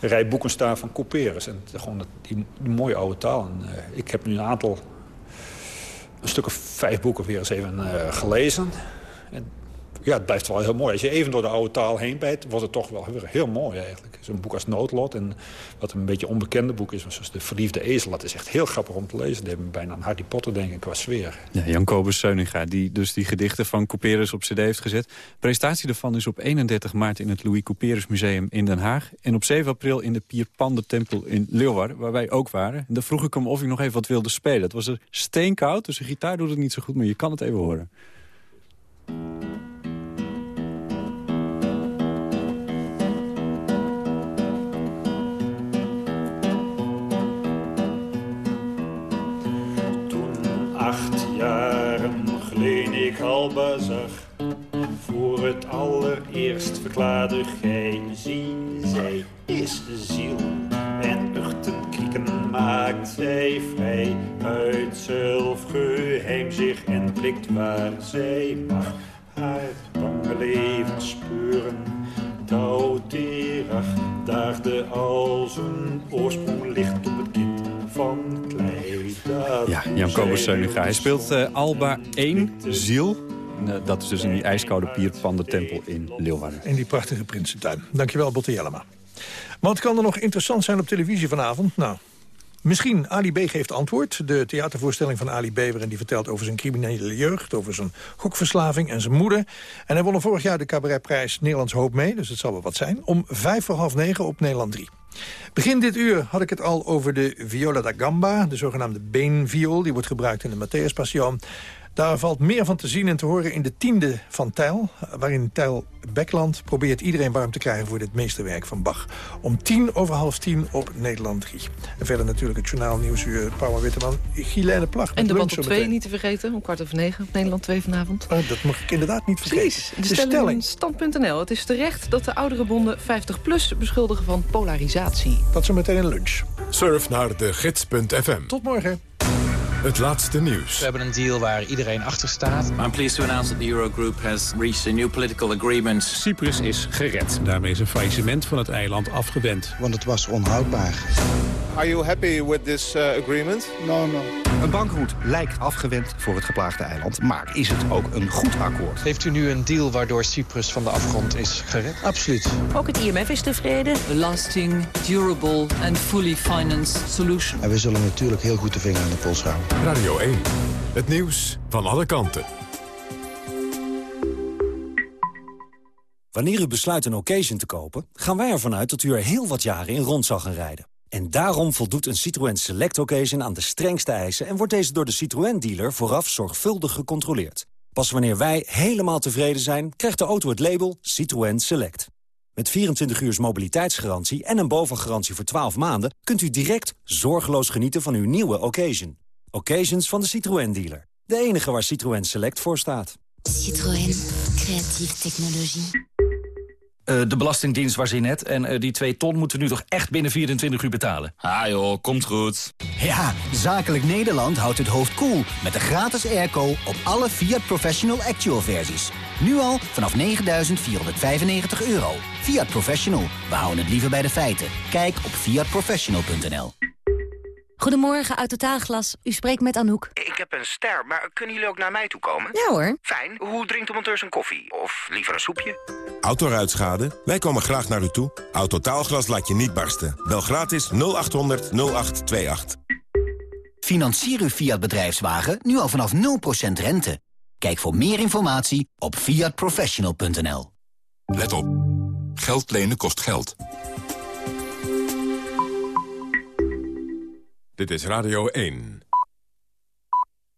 rij boeken staan van Couperus. En gewoon die, mooie oude taal. En, uh, ik heb nu een aantal, een stuk of vijf boeken weer eens even gelezen. En ja, het blijft wel heel mooi. Als je even door de oude taal heen bijt, wordt het toch wel heel mooi eigenlijk. Zo'n boek als Noodlot, en wat een beetje onbekende boek is... zoals De Verliefde Ezel, dat is echt heel grappig om te lezen. Die hebben bijna een Harry Potter, denk ik, qua sfeer. Ja, Jan Kobus Seuninga, die dus die gedichten van Couperus op cd heeft gezet. presentatie daarvan is op 31 maart in het Louis Couperus Museum in Den Haag. En op 7 april in de Pierpande Tempel in Leeuwarden, waar wij ook waren. En daar vroeg ik hem of ik nog even wat wilde spelen. Het was er steenkoud, dus de gitaar doet het niet zo goed, maar je kan het even horen. Bezig. Voor het allereerst verklaarde gij, zie, zij is ziel. En uchten krieken maakt zij vrij, uit zelfgeheim zich en blikt waar zij mag. Haar bange leven speuren, touwterig, daagde als een oorsprong ligt op het kind van klei. Ja, Jan Kobus Seuninga. Hij speelt eh, Alba 1, Ziel. Eh, dat is dus in die ijskoude Pierpande-tempel in Leeuwarden. In die prachtige Prinsentuin. Dankjewel, Botte Jellema. Wat kan er nog interessant zijn op televisie vanavond? Nou, misschien Ali B. geeft antwoord. De theatervoorstelling van Ali B. waarin hij vertelt over zijn criminele jeugd... over zijn gokverslaving en zijn moeder. En hij won vorig jaar de cabaretprijs Nederlands Hoop mee... dus het zal wel wat zijn. Om vijf voor half negen op Nederland 3. Begin dit uur had ik het al over de viola da gamba, de zogenaamde beenviool. Die wordt gebruikt in de Matthäus Passion. Daar valt meer van te zien en te horen in de tiende van Tijl... waarin Tijl Beckland probeert iedereen warm te krijgen... voor dit meesterwerk van Bach. Om tien over half tien op Nederland 3. En verder natuurlijk het journaal Nieuwsuur, Paula Witteman, Gilene Plag. En de band op 2 niet te vergeten, om kwart over negen op Nederland 2 vanavond. Oh, dat mag ik inderdaad niet vergeten. Precies, de, stelling in stand.nl. Het is terecht dat de oudere bonden 50PLUS beschuldigen van polarisatie. Dat zo meteen een lunch. Surf naar de gids.fm. Tot morgen. Het laatste nieuws. We hebben een deal waar iedereen achter staat. I'm pleased to announce that the Eurogroup has reached a new political agreement. Cyprus is gered. Daarmee is een faillissement van het eiland afgewend. Want het was onhoudbaar. Are you happy with this uh, agreement? No, no. Een bankroet lijkt afgewend voor het geplaagde eiland. Maar is het ook een goed akkoord? Heeft u nu een deal waardoor Cyprus van de afgrond is gered? Absoluut. Ook het IMF is tevreden. A lasting, durable and fully financed solution. En we zullen natuurlijk heel goed de vinger aan de pols houden. Radio 1. Het nieuws van alle kanten. Wanneer u besluit een occasion te kopen, gaan wij ervan uit dat u er heel wat jaren in rond zal gaan rijden. En daarom voldoet een Citroën Select Occasion aan de strengste eisen... en wordt deze door de Citroën-dealer vooraf zorgvuldig gecontroleerd. Pas wanneer wij helemaal tevreden zijn, krijgt de auto het label Citroën Select. Met 24 uur mobiliteitsgarantie en een bovengarantie voor 12 maanden... kunt u direct zorgeloos genieten van uw nieuwe occasion. Occasions van de Citroën-dealer. De enige waar Citroën Select voor staat. Citroën. Creatieve technologie. Uh, de Belastingdienst was in net. En uh, die 2 ton moeten we nu toch echt binnen 24 uur betalen. Ah joh, komt goed. Ja, Zakelijk Nederland houdt het hoofd koel cool met de gratis airco op alle Fiat Professional Actual versies. Nu al vanaf 9.495 euro. Fiat Professional, we houden het liever bij de feiten. Kijk op fiatprofessional.nl Goedemorgen, uit Totaalglas. U spreekt met Anouk. Ik heb een ster, maar kunnen jullie ook naar mij toe komen? Ja hoor. Fijn. Hoe drinkt de monteur zijn koffie? Of liever een soepje? Autoruitschade? Wij komen graag naar u toe. Autotaalglas laat je niet barsten. Bel gratis 0800 0828. Financier uw Fiat bedrijfswagen nu al vanaf 0% rente. Kijk voor meer informatie op fiatprofessional.nl. Let op. Geld lenen kost geld. Dit is Radio 1.